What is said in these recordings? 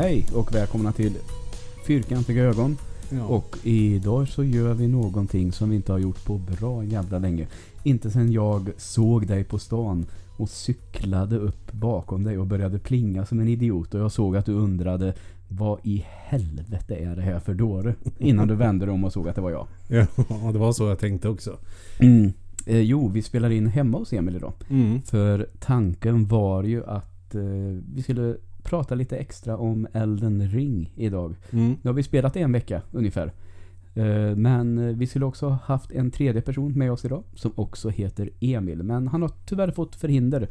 Hej och välkomna till Fyrkantiga ögon. Ja. Och idag så gör vi någonting som vi inte har gjort på bra jävla länge. Inte sen jag såg dig på stan och cyklade upp bakom dig och började plinga som en idiot. Och jag såg att du undrade vad i helvete är det här för dåre? Innan du vände dig om och såg att det var jag. ja, det var så jag tänkte också. Mm. Eh, jo, vi spelar in hemma hos Emil idag. Mm. För tanken var ju att eh, vi skulle prata lite extra om Elden Ring idag. Mm. Nu har vi spelat en vecka ungefär. Eh, Men vi skulle också ha haft en tredje person med oss idag som också heter Emil. Men han har tyvärr fått förhinder.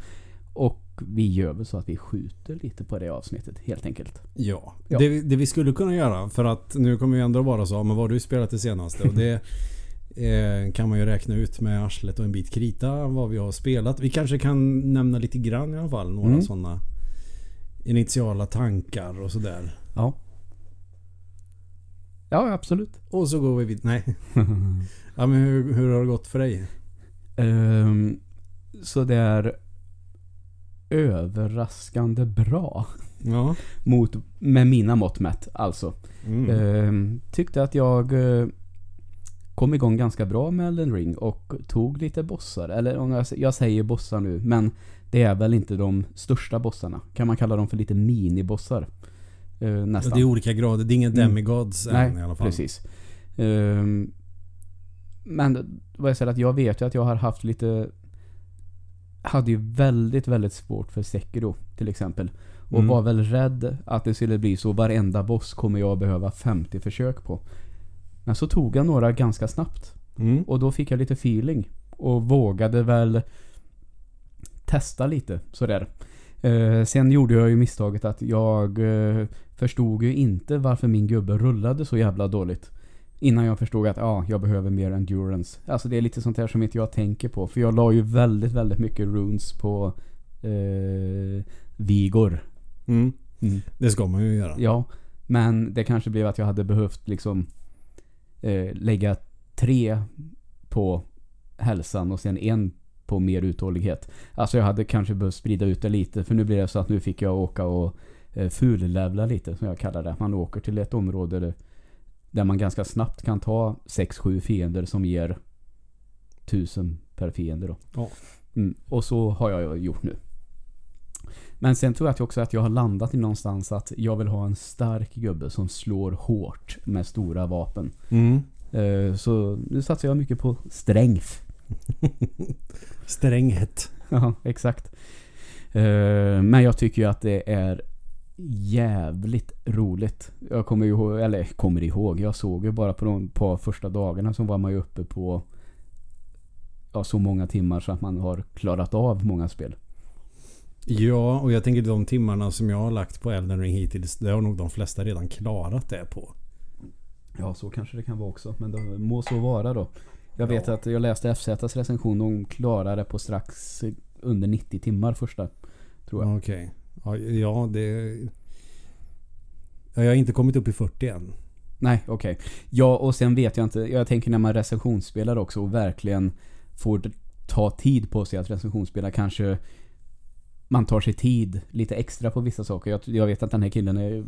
Och vi gör väl så att vi skjuter lite på det avsnittet helt enkelt. Ja, Ja. Det, vi- det vi skulle kunna göra för att nu kommer vi ändå vara så, men vad har du spelat det senaste? Och det eh, kan man ju räkna ut med arslet och en bit krita vad vi har spelat. Vi kanske kan nämna lite grann i alla fall. Några Mm. sådana initiala tankar och sådär. Ja. Ja, absolut. Och så går vi vid... Nej. ja, men hur, hur har det gått för dig? Ehm, så det är överraskande bra. Ja. Mot, med mina mått mätt alltså. Mm. Ehm, tyckte att jag eh, kom igång ganska bra med Elden Ring och tog lite bossar. Eller om jag, jag säger bossar nu, men det är väl inte de största bossarna. Kan man kalla dem för lite minibossar? Uh, nästan. det är olika grader. Det är inga Mm. demigods än Nej, i alla fall. precis. Ehm, men vad jag säger att jag vet ju att jag har haft lite hade ju väldigt, väldigt svårt för Sekiro till exempel. Och Mm. var väl rädd att det skulle bli så. Varenda boss kommer jag behöva 50 försök på. Men så tog jag några ganska snabbt. Mm. Och då fick jag lite feeling. Och vågade väl testa lite sådär. Eh, sen gjorde jag ju misstaget att jag eh, förstod ju inte varför min gubbe rullade så jävla dåligt. Innan jag förstod att ja, jag behöver mer endurance. Alltså det är lite sånt här som inte jag tänker på. För jag la ju väldigt, väldigt mycket runes på eh, Vigor. Mm. Mm. Det ska man ju göra. Ja, men det kanske blev att jag hade behövt liksom eh, lägga tre på hälsan och sen en på mer uthållighet. Alltså jag hade kanske behövt sprida ut det lite för nu blir det så att nu fick jag åka och eh, fullevla lite som jag kallar det. Man åker till ett område där, där man ganska snabbt kan ta 6-7 fiender som ger 1000 per fiende då. Ja. Mm, och så har jag gjort nu. Men sen tror jag också att jag har landat i någonstans att jag vill ha en stark gubbe som slår hårt med stora vapen. Mm. Eh, Så nu satsar jag mycket på strength. Stränghet. Ja, exakt. Eh, Men jag tycker ju att det är jävligt roligt. Jag kommer ju ihåg, eller kommer ihåg, jag såg ju bara på de par första dagarna så var man ju uppe på ja, så många timmar så att man har klarat av många spel. Ja, och jag tänker de timmarna som jag har lagt på Elden Ring hittills, det har nog de flesta redan klarat det på. Ja, så kanske det kan vara också. Men det må så vara då. Jag vet Ja. att jag läste FZs recension. De klarade på strax under 90 timmar första. Tror jag. Okej. Ja, ja, det... Ja, jag har inte kommit upp i 40 än. Nej, okej. Ja, och sen vet jag inte. Jag tänker när man recensionsspelar också och verkligen får ta tid på sig att recensionsspela. Kanske man tar sig tid lite extra på vissa saker. Jag, jag vet att den här killen är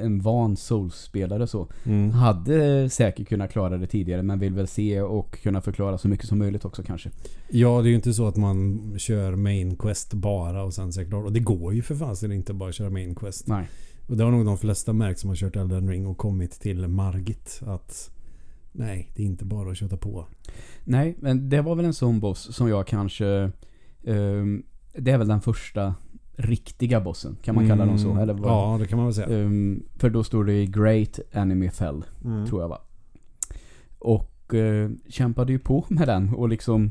en van Souls-spelare så. Mm. Hade säkert kunnat klara det tidigare men vill väl se och kunna förklara så mycket som möjligt också kanske. Ja, det är ju inte så att man kör main quest bara och sen klart. Och det går ju för fasen inte bara att köra main quest. Nej. Och det har nog de flesta märkt som har kört Elden Ring och kommit till Margit. Att nej, det är inte bara att köta på. Nej, men det var väl en sån boss som jag kanske... ehm, det är väl den första riktiga bossen. Kan man kalla dem så? Mm. Eller vad? Ja, det kan man väl säga. Ehm, för då står det i Great Enemy Fell, Mm. tror jag va. Och eh, kämpade ju på med den och liksom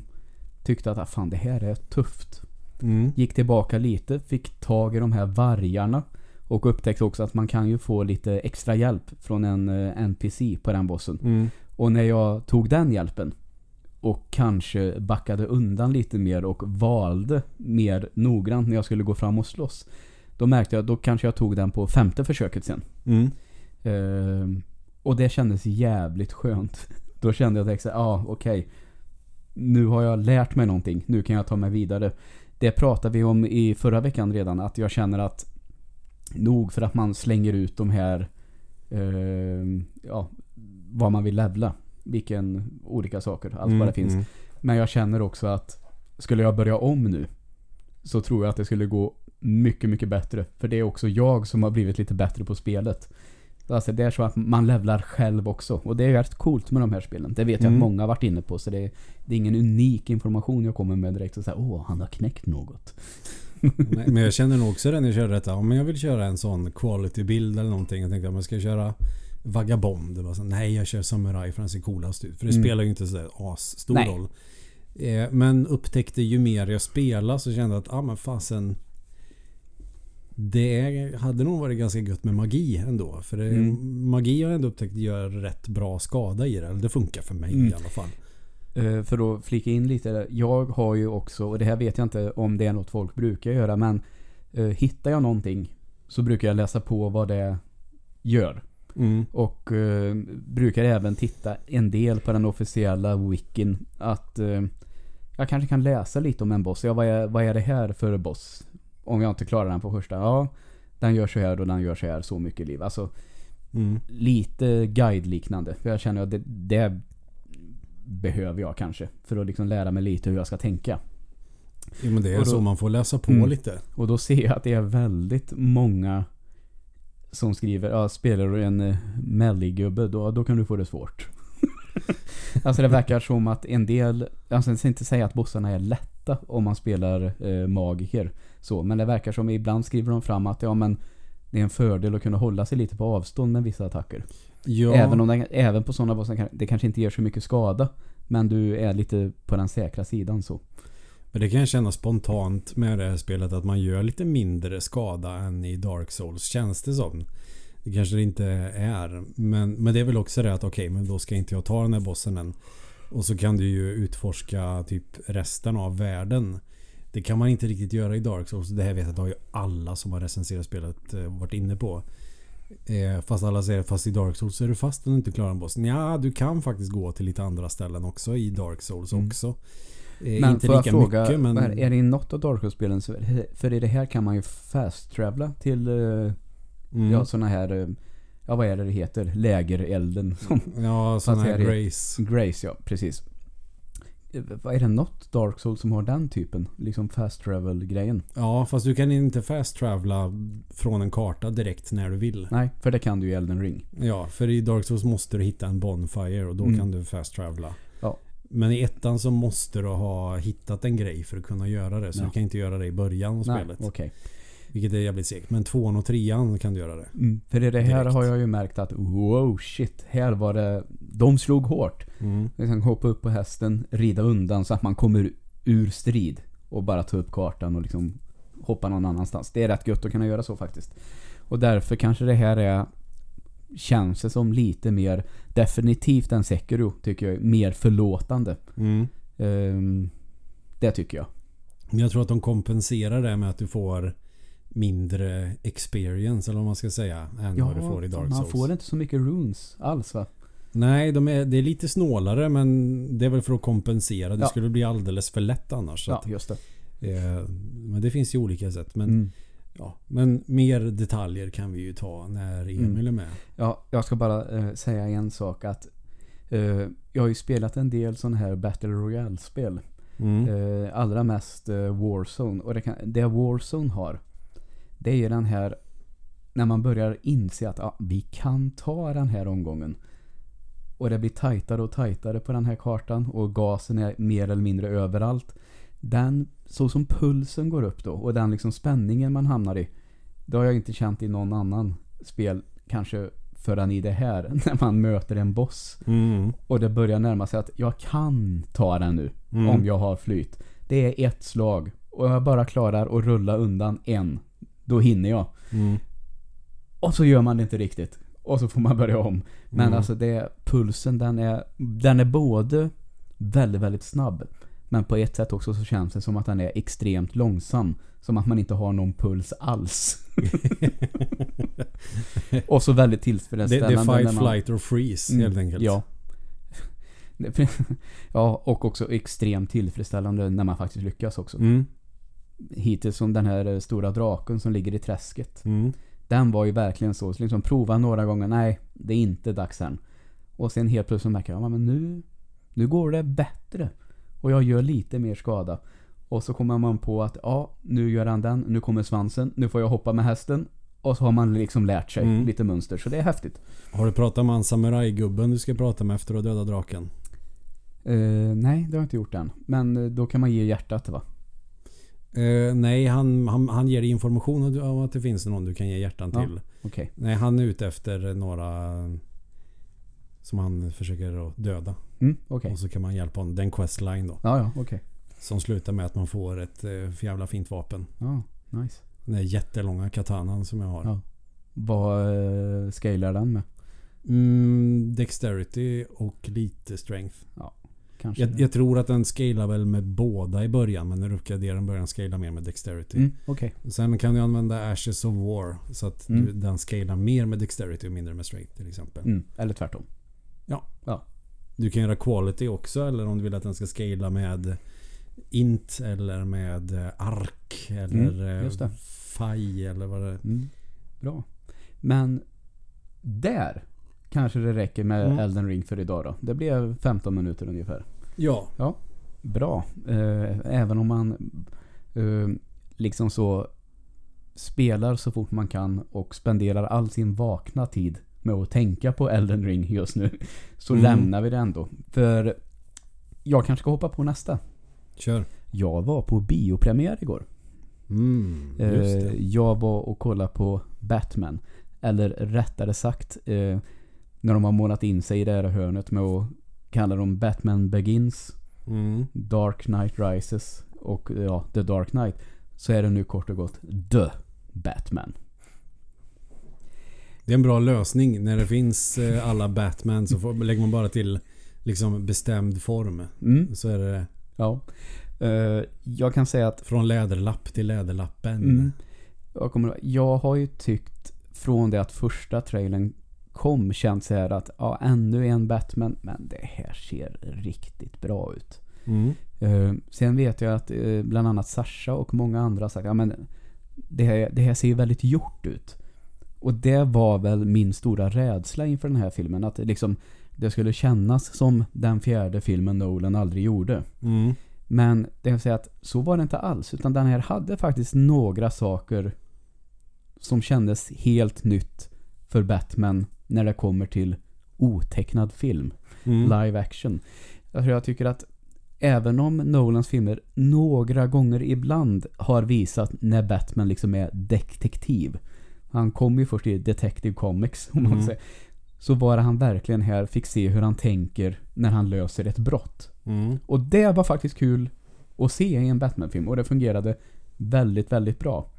tyckte att ah, fan det här är tufft. Mm. Gick tillbaka lite, fick tag i de här vargarna och upptäckte också att man kan ju få lite extra hjälp från en eh, NPC på den bossen. Mm. Och när jag tog den hjälpen och kanske backade undan lite mer och valde mer noggrant när jag skulle gå fram och slåss. Då märkte jag, då kanske jag tog den på femte försöket sen. Mm. Ehm, och det kändes jävligt skönt. Då kände jag så ja ah, okej. Nu har jag lärt mig någonting. Nu kan jag ta mig vidare. Det pratade vi om i förra veckan redan. Att jag känner att nog för att man slänger ut de här eh, ja, vad man vill levla. Vilken olika saker, allt Mm, vad det finns. mm. Men jag känner också att skulle jag börja om nu så tror jag att det skulle gå mycket, mycket bättre. För det är också jag som har blivit lite bättre på spelet. Alltså det är så att man levlar själv också. Och det är rätt coolt med de här spelen. Det vet jag Mm. att många har varit inne på. Så det är, det är ingen unik information jag kommer med direkt. Och säga, åh, han har knäckt något. Nej, men jag känner nog också det när jag kör detta. Om jag vill köra en sån quality-bild eller någonting. Jag tänkte att man ska köra Vagabond. Det var så, nej, jag kör Samurai för den ser coolast ut. För det Mm. spelar ju inte så asstor roll. Eh, men upptäckte ju mer jag spelade så kände jag att, ah men fasen. Det hade nog varit ganska gött med magi ändå. För det, Mm. magi har jag ändå upptäckt gör rätt bra skada i det. Eller det funkar för mig Mm. i alla fall. Eh, för att flika in lite. Jag har ju också, och det här vet jag inte om det är något folk brukar göra. Men eh, hittar jag någonting så brukar jag läsa på vad det gör. Mm. Och eh, brukar även titta en del på den officiella wikin. Att eh, jag kanske kan läsa lite om en boss. Ja, vad är, vad är det här för boss? Om jag inte klarar den på första. Ja, den gör så här och den gör så här så mycket liv. Alltså Mm. lite guide-liknande. För jag känner att det, det behöver jag kanske. För att liksom lära mig lite hur jag ska tänka. Jo, men det är då- så man får läsa på Mm. lite. Och då ser jag att det är väldigt många som skriver ja, spelar du en uh, melligubbe då, då kan du få det svårt. alltså det verkar som att en del, alltså jag ska inte säga att bossarna är lätta om man spelar eh, magiker. Så, men det verkar som ibland skriver de fram att ja men det är en fördel att kunna hålla sig lite på avstånd med vissa attacker. Ja. Även, om det, även på sådana bossar det kanske inte gör så mycket skada. Men du är lite på den säkra sidan så. Men det kan jag känna spontant med det här spelet att man gör lite mindre skada än i Dark Souls känns det som. Det kanske det inte är. Men, men det är väl också det att okej, men då ska inte jag ta den här bossen än. Och så kan du ju utforska typ resten av världen. Det kan man inte riktigt göra i Dark Souls. Det här vet jag att har ju alla som har recenserat spelet eh, varit inne på. Eh, fast alla säger fast i Dark Souls är du fast om du inte klarar en boss. Ja, du kan faktiskt gå till lite andra ställen också i Dark Souls Mm. också. Eh, Men inte får jag lika fråga, mycket men... vad är, det i något av Dark Souls-spelen så, för i det här kan man ju fast-travla till eh, Mm. ja, såna här, eh, ja vad är det det heter? Lägerelden. Som Ja, Fast här är det- Grace. Grace, ja precis. Är det något Dark Souls som har den typen? Liksom fast travel-grejen? Ja, fast du kan inte fast travela från en karta direkt när du vill. Nej, för det kan du i Elden Ring. Ja, för i Dark Souls måste du hitta en bonfire och då Mm. kan du fast travela. Men i ettan så måste du ha hittat en grej för att kunna göra det. Så Ja. du kan inte göra det i början av spelet. okej. Vilket är jävligt segt. Men tvåan och trean kan du göra det. Mm. För i det här Direkt. har jag ju märkt att wow shit, här var det, de slog hårt. Mm. Liksom hoppa upp på hästen, rida undan så att man kommer ur strid. Och bara ta upp kartan och liksom hoppa någon annanstans. Det är rätt gött att kunna göra så faktiskt. Och därför kanske det här är känns det som lite mer definitivt än Sekiro tycker jag. Mer förlåtande. Mm. Ehm, det tycker jag. Men jag tror att de kompenserar det med att du får mindre experience eller vad man ska säga. Än vad du får i Dark man Souls. får inte så mycket runes alls va? Nej, de är, det är lite snålare men det är väl för att kompensera. Det Ja. skulle bli alldeles för lätt annars. Ja, att, just det. eh, men det finns ju olika sätt. Men, Mm. Ja, men mer detaljer kan vi ju ta när Emil Mm. är med. Ja, jag ska bara eh, säga en sak att eh, jag har ju spelat en del sån här Battle Royale-spel. Mm. Eh, allra mest eh, Warzone. Och det, kan, det Warzone har, det är den här när man börjar inse att ja, vi kan ta den här omgången. Och det blir tajtare och tajtare på den här kartan och gasen är mer eller mindre överallt. Den, så som pulsen går upp då och den liksom spänningen man hamnar i. Det har jag inte känt i någon annan spel kanske förrän i det här. När man möter en boss. Mm. Och det börjar närma sig att jag kan ta den nu. Mm. Om jag har flyt. Det är ett slag. Och jag bara klarar att rulla undan en. Då hinner jag. Mm. Och så gör man det inte riktigt. Och så får man börja om. Men Mm. alltså det, pulsen den är, den är både väldigt, väldigt snabb. Men på ett sätt också så känns det som att den är extremt långsam. Som att man inte har någon puls alls. och så väldigt tillfredsställande. det är fight, man- flight or freeze Mm, helt enkelt. Ja. ja, och också extremt tillfredsställande när man faktiskt lyckas också. Mm. Hittills som den här eh, stora draken som ligger i träsket. Mm. Den var ju verkligen så. så liksom prova några gånger. Nej, det är inte dags än. Och sen helt plötsligt märker jag, ja, men nu, nu går det bättre. Och jag gör lite mer skada. Och så kommer man på att, ja, nu gör han den. Nu kommer svansen. Nu får jag hoppa med hästen. Och så har man liksom lärt sig Mm. lite mönster. Så det är häftigt. Har du pratat med han samurajgubben du ska prata med efter att ha dödat draken? Eh, nej, det har jag inte gjort än. Men eh, då kan man ge hjärtat va? Eh, nej, han, han, han ger dig information om att det finns någon du kan ge hjärtan Ja. till. Okej. Nej, han är ute efter några som han försöker döda. Mm, okej. Och så kan man hjälpa honom. Den questline då. Ja, ja, okej. Som slutar med att man får ett eh, jävla fint vapen. Ja, nice. Den där jättelånga katanan som jag har. Ja. Vad eh, scalar den med? Mm, dexterity och lite strength. Kanske? Jag, jag tror att den scalar väl med båda i början. Men när du uppgraderar den börjar den scala mer med dexterity. Mm, okej. Sen kan du använda Ashes of War. Så att du, Mm. den scalar mer med dexterity och mindre med strength till exempel. Mm, eller tvärtom. Du kan göra quality också eller om du vill att den ska scala med int eller med eh, ark eller Mm, eh, faj eller vad det Mm, bra. Men där kanske det räcker med Mm. Elden Ring för idag då. Det blev 15 minuter ungefär. Ja. Bra. Eh, även om man liksom så spelar så fort man kan och spenderar all sin vakna tid med att tänka på Elden Ring just nu. Så Mm. lämnar vi det ändå. För jag kanske ska hoppa på nästa. Kör. Jag var på biopremiär igår. Mm, Eh, jag var och kollade på Batman. Eller rättare sagt, eh, när de har målat in sig i det här hörnet med att kalla dem Batman Begins, Mm. Dark Knight Rises och ja, The Dark Knight. Så är det nu kort och gott The Batman. Det är en bra lösning. När det finns eh, alla Batman så får, lägger man bara till liksom bestämd form. Mm, Så är det ja. Eh, jag kan säga att från läderlapp till läderlappen. Mm. Jag, kommer, jag har ju tyckt från det att första trailern kom känt så här att ja, ännu en Batman, men det här ser riktigt bra ut. Mm. Eh, sen vet jag att eh, bland annat Sasha och många andra sagt ja, men det här, det här ser ju väldigt gjort ut. Och det var väl min stora rädsla inför den här filmen. Att det liksom, det skulle kännas som den fjärde filmen Nolan aldrig gjorde. Mm. Men det vill säga att så var det inte alls. Utan den här hade faktiskt några saker som kändes helt nytt för Batman när det kommer till otecknad film. Mm. Live action. Alltså jag tycker att även om Nolans filmer några gånger ibland har visat när Batman liksom är detektiv. Han kom ju först i Detective Comics om man Mm. säger. Så var han verkligen här fick se hur han tänker när han löser ett brott. Mm. Och det var faktiskt kul att se i en Batman-film och det fungerade väldigt, väldigt bra.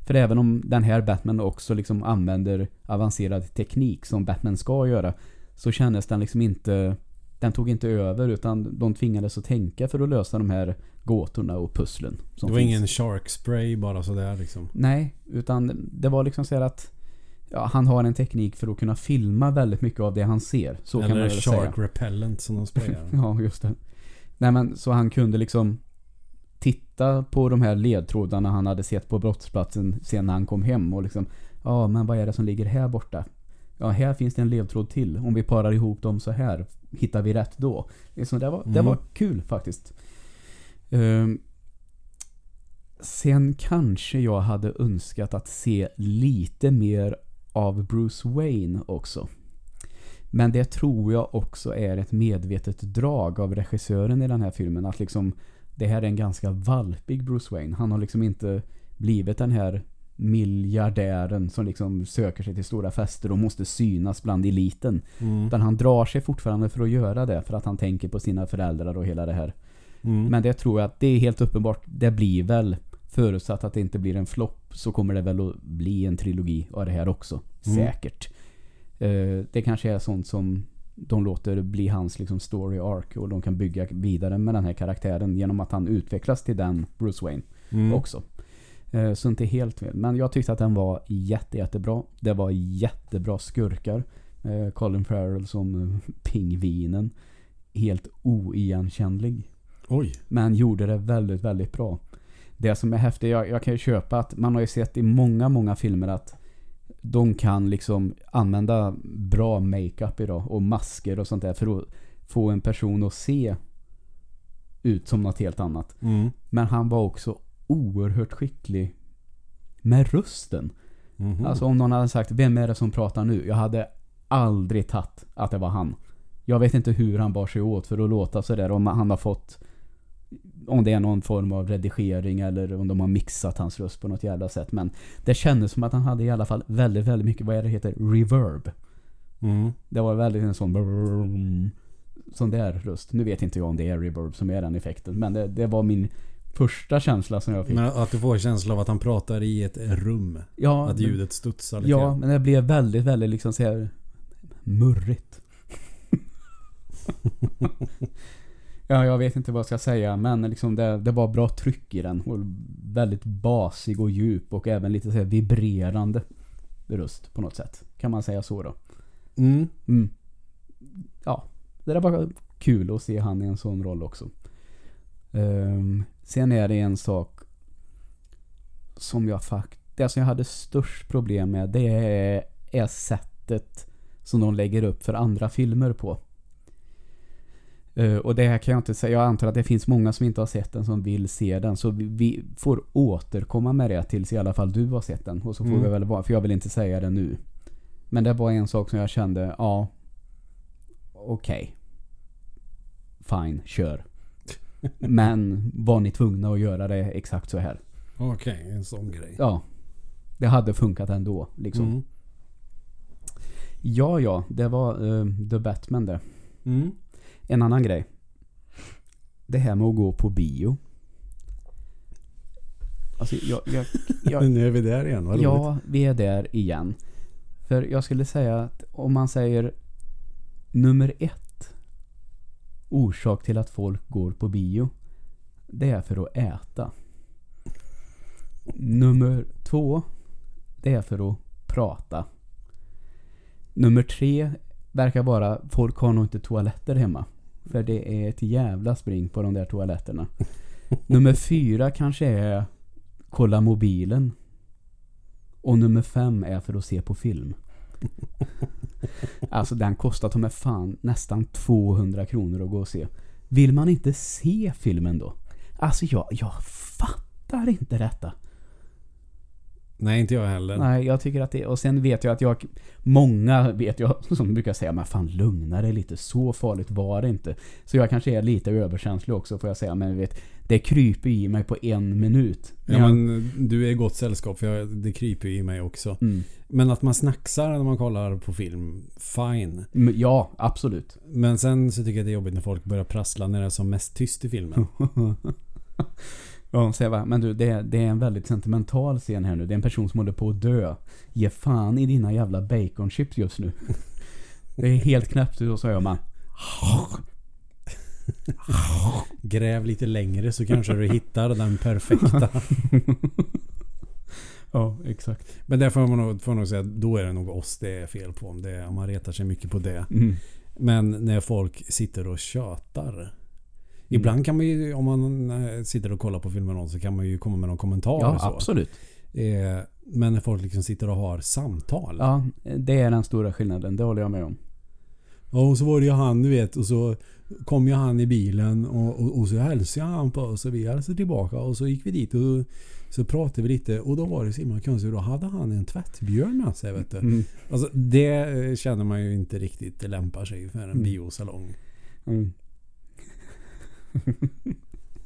För även om den här Batman också liksom använder avancerad teknik som Batman ska göra så kändes den liksom inte den tog inte över utan de tvingades att tänka för att lösa de här gåtorna och pusslen. Det var finns. ingen shark spray bara sådär liksom. Nej, utan det var liksom så att ja, han har en teknik för att kunna filma väldigt mycket av det han ser. Så kan man Eller väl shark säga. repellent som de sprayar. Ja, just det. Nej men så han kunde liksom titta på de här ledtrådarna han hade sett på brottsplatsen sen när han kom hem och liksom Ja men vad är det som ligger här borta? Ja här finns det en ledtråd till. Om vi parar ihop dem så här hittar vi rätt då. Liksom, det, var, det Mm. var kul faktiskt. Ehm, sen kanske jag hade önskat att se lite mer av Bruce Wayne också. Men det tror jag också är ett medvetet drag av regissören i den här filmen. Att liksom det här är en ganska valpig Bruce Wayne. Han har liksom inte blivit den här miljardären som liksom söker sig till stora fester och måste synas bland eliten. Mm. Utan han drar sig fortfarande för att göra det för att han tänker på sina föräldrar och hela det här. Mm. Men det tror jag att det är helt uppenbart. Det blir väl förutsatt att det inte blir en flopp så kommer det väl att bli en trilogi av det här också. Mm. Säkert. Eh, det kanske är sånt som de låter bli hans liksom story arc och de kan bygga vidare med den här karaktären genom att han utvecklas till den Bruce Wayne Mm. också. Eh, Så inte helt fel. Men jag tyckte att den var jätte, jättebra. Det var jättebra skurkar. Eh, Colin Farrell som pingvinen. Helt oigenkännlig. Oj. Men gjorde det väldigt, väldigt bra. Det som är häftigt, jag, jag kan ju köpa att man har ju sett i många, många filmer att de kan liksom använda bra makeup idag och masker och sånt där för att få en person att se ut som något helt annat. Mm. Men han var också oerhört skicklig med rösten. Mhm. Alltså om någon hade sagt, vem är det som pratar nu? Jag hade aldrig tagit att det var han. Jag vet inte hur han bar sig åt för att låta sådär. Om han har fått om det är någon form av redigering eller om de har mixat hans röst på något jävla sätt. Men det kändes som att han hade i alla fall väldigt, väldigt mycket, vad är det heter? Reverb. Mm. Det var väldigt en sån brrrr, sån där röst. Nu vet inte jag om det är reverb som är den effekten. Men det, det var min första känsla som jag fick. Men att du får känsla av att han pratar i ett rum. ja, Att ljudet studsar lite. Ja, men det blev väldigt, väldigt liksom så här murrigt. ja, jag vet inte vad jag ska säga, men liksom det, det var bra tryck i den. Och väldigt basig och djup och även lite så här vibrerande röst på något sätt. Kan man säga så då? Mm. Mm. Ja, det där var kul att se han i en sån roll också. Ehm, sen är det en sak som jag faktiskt, det som jag hade störst problem med det är, är sättet som de lägger upp för andra filmer på. Eh, och det här kan jag inte säga, jag antar att det finns många som inte har sett den som vill se den så vi, vi får återkomma med det tills i alla fall du har sett den och så får Mm. vi väl vara, för jag vill inte säga det nu. Men det var en sak som jag kände, ja okej. Fine, kör. Men var ni tvungna att göra det exakt så här? Okej, en sån grej. Ja. Det hade funkat ändå. Liksom. Mm. Ja, ja. Det var uh, The Batman det. Mm. En annan grej. Det här med att gå på bio. Alltså, jag, jag, jag, Nu är vi där igen, vad roligt. Ja, vi är där igen. För jag skulle säga att om man säger nummer ett orsak till att folk går på bio. Det är för att äta. Nummer två det är för att prata. Nummer tre verkar vara folk har nog inte toaletter hemma. För det är ett jävla spring på de där toaletterna. Nummer fyra kanske är kolla mobilen. Och nummer fem är för att se på film. Alltså den kostar ta med fan nästan 200 kronor att gå och se. Vill man inte se filmen då? Alltså jag, jag fattar inte detta. Nej, inte jag heller. Nej, jag tycker att det... Och sen vet jag att jag... Många vet jag som brukar säga men fan lugna dig lite. Så farligt var det inte. Så jag kanske är lite överkänslig också får jag säga. Men vet, det kryper i mig på en minut. Ja, men du är i gott sällskap för jag, det kryper i mig också. Mm. Men att man snacksar när man kollar på film, fine. Ja, absolut. Men sen så tycker jag det är jobbigt när folk börjar prassla när det är som mest tyst i filmen. Ja, säger va? Men du, det är, det är en väldigt sentimental scen här nu. Det är en person som håller på att dö. Ge fan i dina jävla baconchips just nu. Det är helt knäppt och så hör man. Gräv lite längre så kanske du hittar den perfekta. Ja, exakt. Men där får man nog, får nog säga att då är det nog oss det är fel på. Om, det, om man retar sig mycket på det. Mm. Men när folk sitter och tjötar. Ibland kan man ju, om man eh, sitter och kollar på film med någon så kan man ju komma med någon kommentar. Ja, så. absolut. Eh, men när folk liksom sitter och har samtal. Ja, det är den stora skillnaden. Det håller jag med om. Ja, och så var det ju han, du vet. Och så kom ju han i bilen och, och, och så hälsade han på oss och vi hälsade tillbaka. Och så gick vi dit och så pratade vi lite. Och då var det så himla konstigt. Då hade han en tvättbjörn med sig, vet du. Mm. Alltså det eh, känner man ju inte riktigt lämpar sig för en Mm. biosalong. Mm.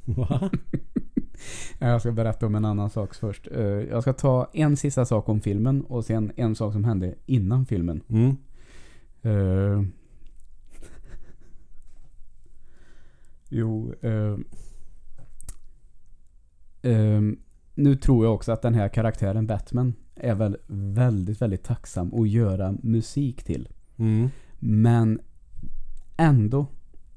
Va? Jag ska berätta om en annan sak först. Eh, Jag ska ta en sista sak om filmen och sen en sak som hände innan filmen. Mm. Eh, jo, eh, eh, nu tror jag också att den här karaktären Batman är väl väldigt, väldigt tacksam att göra musik till. Mm. Men ändå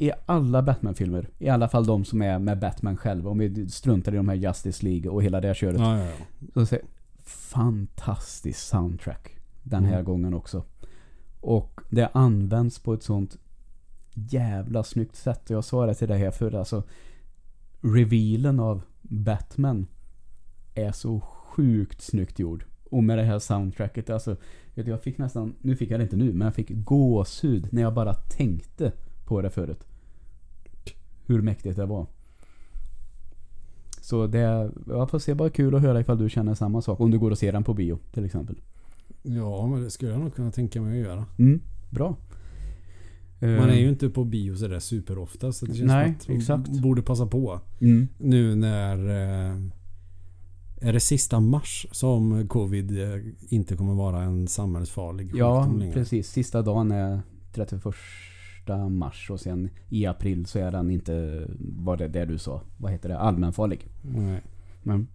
i alla Batman-filmer, i alla fall de som är med Batman själv, om vi struntar i de här Justice League och hela det köret. Ja, ja, ja. Så säger fantastisk soundtrack den här Mm. gången också. Och det används på ett sånt jävla snyggt sätt. Jag sa det till dig här förr, alltså revealen av Batman är så sjukt snyggt gjord. Och med det här soundtracket, alltså, jag fick nästan, nu fick jag det inte nu, men jag fick gåshud när jag bara tänkte på det förut. Hur mäktigt det var. Så det, jag får se, bara kul att höra ifall du känner samma sak. Om du går och ser den på bio till exempel. Ja, men det skulle jag nog kunna tänka mig att göra. Mm, bra. Man Eh, är ju inte på bio sådär superofta så det känns Nej, som att exakt. borde passa på. Mm, Nu när... eh, Är det sista mars som covid eh, inte kommer vara en samhällsfarlig ja, sjukdom längre? precis. Sista dagen är 31 mars och sen i april så är den inte, vad det där du sa, vad heter det, allmänfarlig. Nej. Men,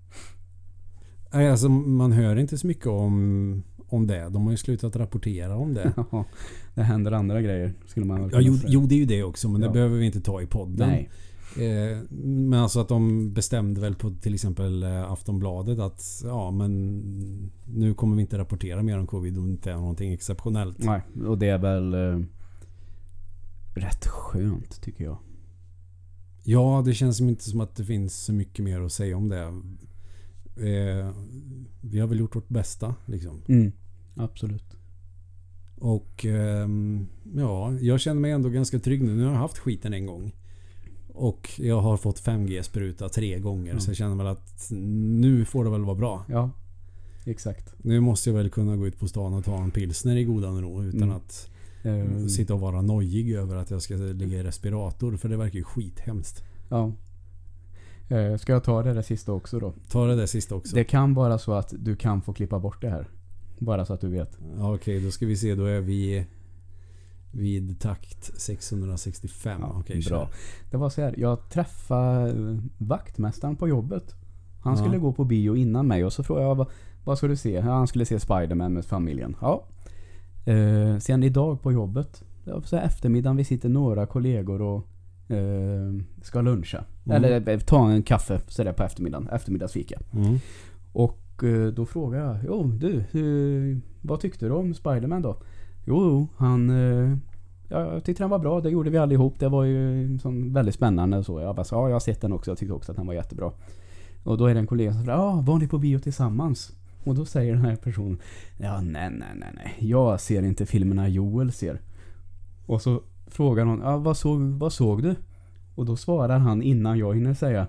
Nej, alltså man hör inte så mycket om, om det. De har ju slutat rapportera om det. det händer andra grejer skulle man väl Ja, jo, jo, det är ju det också men Ja. det behöver vi inte ta i podden. Nej. Eh, men alltså att de bestämde väl på till exempel eh, Aftonbladet att ja men nu kommer vi inte rapportera mer om covid om det inte är någonting exceptionellt. Nej, och det är väl eh, rätt skönt tycker jag. Ja, det känns som inte som att det finns så mycket mer att säga om det. Eh, vi har väl gjort vårt bästa liksom. Mm, absolut. Och ehm, ja, jag känner mig ändå ganska trygg nu. Nu har jag haft skiten en gång. Och jag har fått 5G-spruta tre gånger. Mm. Så jag känner väl att nu får det väl vara bra. Ja, exakt. Nu måste jag väl kunna gå ut på stan och ta en pilsner i godan ro utan Mm. att Eh, sitta och vara nojig över att jag ska ligga i respirator. För det verkar ju skithemskt. Ja. Eh, ska jag ta det där sista också då? Ta det där sista också. Det kan vara så att du kan få klippa bort det här. Bara så att du vet. Ja, Okej, då ska vi se. Då är vi vid takt 665. Ja, Okej, bra. kör. Det var så här, jag träffade eh, vaktmästaren på jobbet. Han Ja. skulle gå på bio innan mig och så frågade jag vad, vad ska du se? Ja, han skulle se Spiderman med familjen. Ja. Eh, sen idag på jobbet, så eftermiddagen, vi sitter några kollegor och eh, ska luncha. Mm. Eller eh, ta en kaffe sådär på eftermiddagen, eftermiddagsfika. Mm. Och eh, då frågade jag, jo du, vad tyckte du om Spiderman då? Jo, han... eh, Ja, jag tyckte den var bra, det gjorde vi allihop. Det var ju som väldigt spännande och så. Jag bara, ja jag har sett den också, jag tyckte också att den var jättebra. Och då är det en kollega som säger, ja var ni på bio tillsammans? Och då säger den här personen, ja nej nej nej nej, jag ser inte filmerna Joel ser. Och så frågar hon, ja vad såg, vad såg du? Och då svarar han innan jag hinner säga,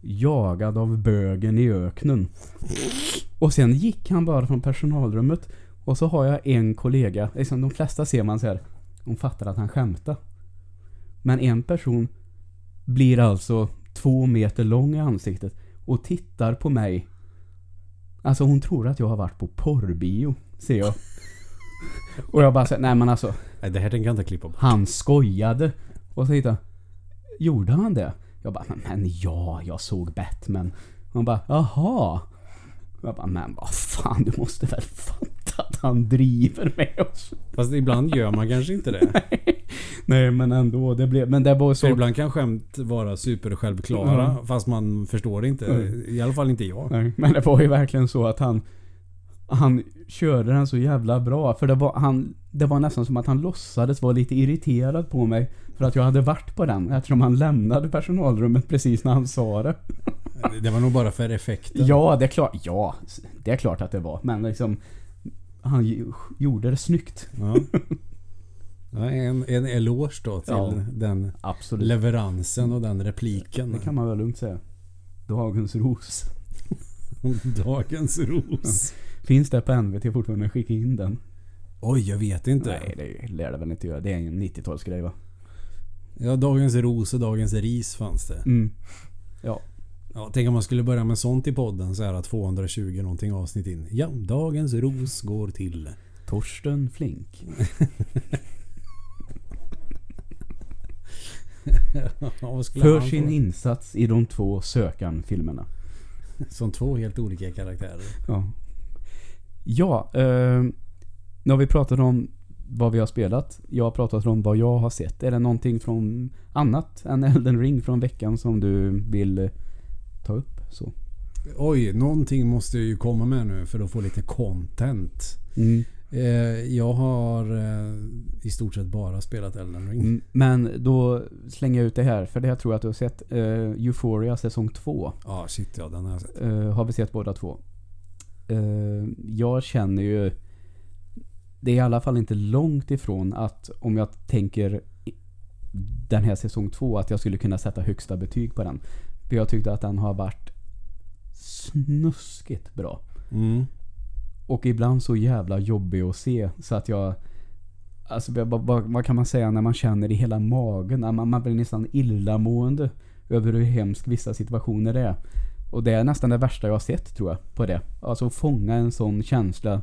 jagad av bögen i öknen. Och sen gick han bara från personalrummet. Och så har jag en kollega, liksom de flesta ser man så här, Hon fattar att han skämtar. Men en person blir alltså två meter lång i ansiktet och tittar på mig. Alltså hon tror att jag har varit på porrbio, ser jag. Och jag bara säger, nej men alltså, Nej, det här tänker jag inte klippa bort. han skojade. Och så tittade Gjorde han det? Jag bara, men ja, jag såg Batman. Han bara, jaha. Jag bara, men vad fan, du måste väl fatta att han driver med oss. Fast ibland gör man kanske inte det. Nej, men ändå, det blev, men det var Så så. ibland kan skämt vara supersjälvklara Ja. fast man förstår inte. Mm. I alla fall inte jag. Nej, men det var ju verkligen så att han han körde den så jävla bra. För det var, han, det var nästan som att han låtsades vara lite irriterad på mig. För att jag hade varit på den. Eftersom han lämnade personalrummet precis när han sa det. Det var nog bara för effekten. Ja, det är klart. Ja, det är klart att det var. Men liksom han gjorde det snyggt. Ja. Ja, en, en eloge då till Ja. den Absolut. leveransen och den repliken. Det kan man väl lugnt säga. Dagens ros. Dagens ros. Finns det på NVT fortfarande? Skicka in den. Oj, jag vet inte. Nej, det lär det väl inte göra. Det är en 90-talsgrej va? Ja, Dagens ros och Dagens ris fanns det. Mm. Ja. Ja, tänk om man skulle börja med sånt i podden så här att 220 någonting avsnitt in. Ja, Dagens ros går till... Torsten Flink. Ja, För sin insats i de två Sökan-filmerna. Som två helt olika karaktärer. Ja. Ja, eh, nu har vi pratat om vad vi har spelat. Jag har pratat om vad jag har sett. Är det någonting från annat än Elden Ring från veckan som du vill ta upp? Så. Oj, någonting måste jag ju komma med nu för att få lite content. Mm. Eh, jag har eh, i stort sett bara spelat Elden Ring. Mm, Men då slänger jag ut det här, för det här tror jag att du har sett. Eh, Euphoria säsong 2. Ja, shit ja, den har jag sett. Har vi sett båda två. jag känner ju det är i alla fall inte långt ifrån att om jag tänker den här säsong två att jag skulle kunna sätta högsta betyg på den. För jag tyckte att den har varit snuskigt bra. Mm. Och ibland så jävla jobbig att se så att jag Alltså vad, vad, vad kan man säga när man känner i hela magen? När Man, man blir nästan illamående över hur hemskt vissa situationer är. Och det är nästan det värsta jag har sett tror jag på det. Alltså fånga en sån känsla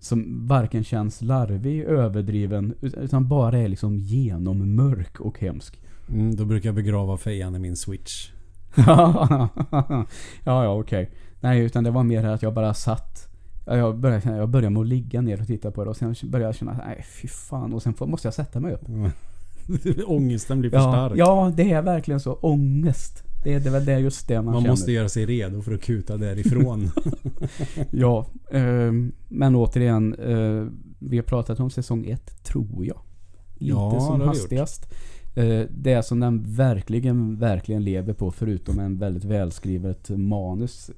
som varken känns larvig, överdriven utan bara är liksom genom mörk och hemsk. Mm, då brukar jag begrava fejan i min switch. ja, ja, okej. Nej, utan det var mer att jag bara satt. ja, Jag började, jag började med att ligga ner och titta på det och sen började jag känna, nej fy fan. Och sen får, måste jag sätta mig upp. Ångesten blir för Ja, stark. ja, det är verkligen så. Ångest. Det, är- det är väl det just det man, Man känner. måste göra sig redo för att kuta därifrån. Ja, ehm, men återigen. eh, vi har pratat om säsong ett, tror jag. Lite Ja, som hastigast. Eh, det som den verkligen, verkligen lever på, förutom en väldigt välskrivet manus,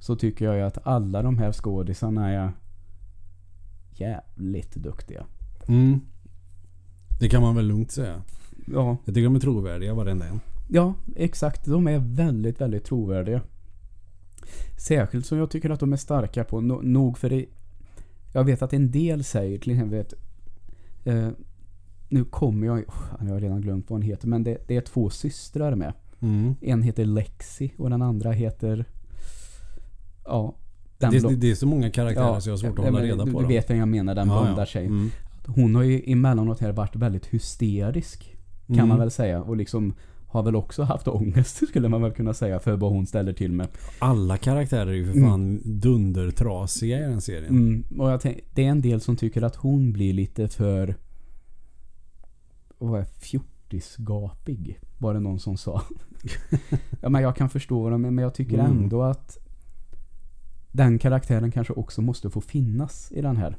så tycker jag ju att alla de här skådisarna är jävligt duktiga. Mm. Det kan man väl lugnt säga. Ja, Jag tycker de är trovärdiga varenda en. Ja, exakt. De är väldigt, väldigt trovärdiga. Särskilt som jag tycker att de är starka på, no, nog för det, Jag vet att en del säger till exempel eh, Nu kommer jag, jag har redan glömt vad hon heter, men det, det är två systrar med. Mm. En heter Lexi och den andra heter... Ja. Den Det, det, är så många karaktärer så jag har svårt att ja, hålla reda du, på Du dem. vet vem jag menar, den Ja, blonda ja. Mm. Hon har ju emellanåt här varit väldigt hysterisk. Kan Mm. man väl säga. Och liksom har väl också haft ångest skulle man väl kunna säga för vad hon ställer till med. Alla karaktärer är ju för Mm. fan dundertrasiga i den serien. Mm, och jag tänk, det är en del som tycker att hon blir lite för... Vad är fjortisgapig? Var det någon som sa. ja men jag kan förstå vad de men jag tycker Mm. ändå att den karaktären kanske också måste få finnas i den här.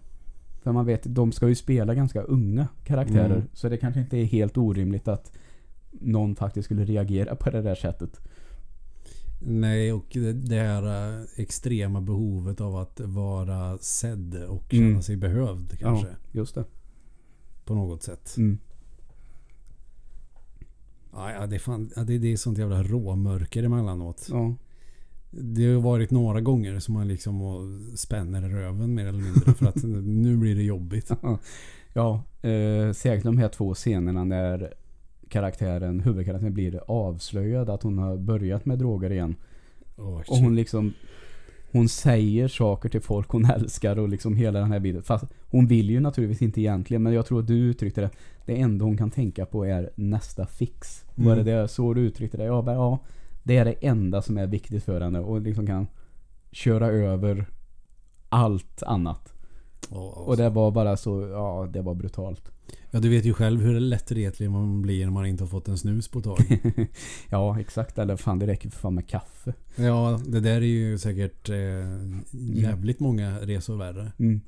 För man vet, de ska ju spela ganska unga karaktärer. Mm. Så det kanske inte är helt orimligt att någon faktiskt skulle reagera på det där sättet. Nej, och det, det här eh, extrema behovet av att vara sedd och känna Mm. sig behövd kanske. Ja, just det. På något sätt. Mm. Ja, det, är fan, det, det är sånt jävla råmörker emellanåt. Ja. Det har varit några gånger som man liksom spänner röven mer eller mindre. för att nu blir det jobbigt. Ja, eh, särskilt de här två scenerna när karaktären, huvudkaraktären blir avslöjad att hon har börjat med droger igen. Åh, Och hon liksom hon säger saker till folk hon älskar och liksom hela den här biten. Fast hon vill ju naturligtvis inte egentligen men jag tror att du uttryckte det. Det enda hon kan tänka på är nästa fix. Var det Mm. det så du uttryckte det? Ja, bara, ja, det är det enda som är viktigt för henne och liksom kan köra över allt annat. Ja, Och det var bara så, ja det var brutalt. Ja, du vet ju själv hur lättretlig man blir när man inte har fått en snus på ett tag. ja, exakt. Eller fan, det räcker för fan med kaffe. ja, det där är ju säkert eh, jävligt många resor värre. Mm.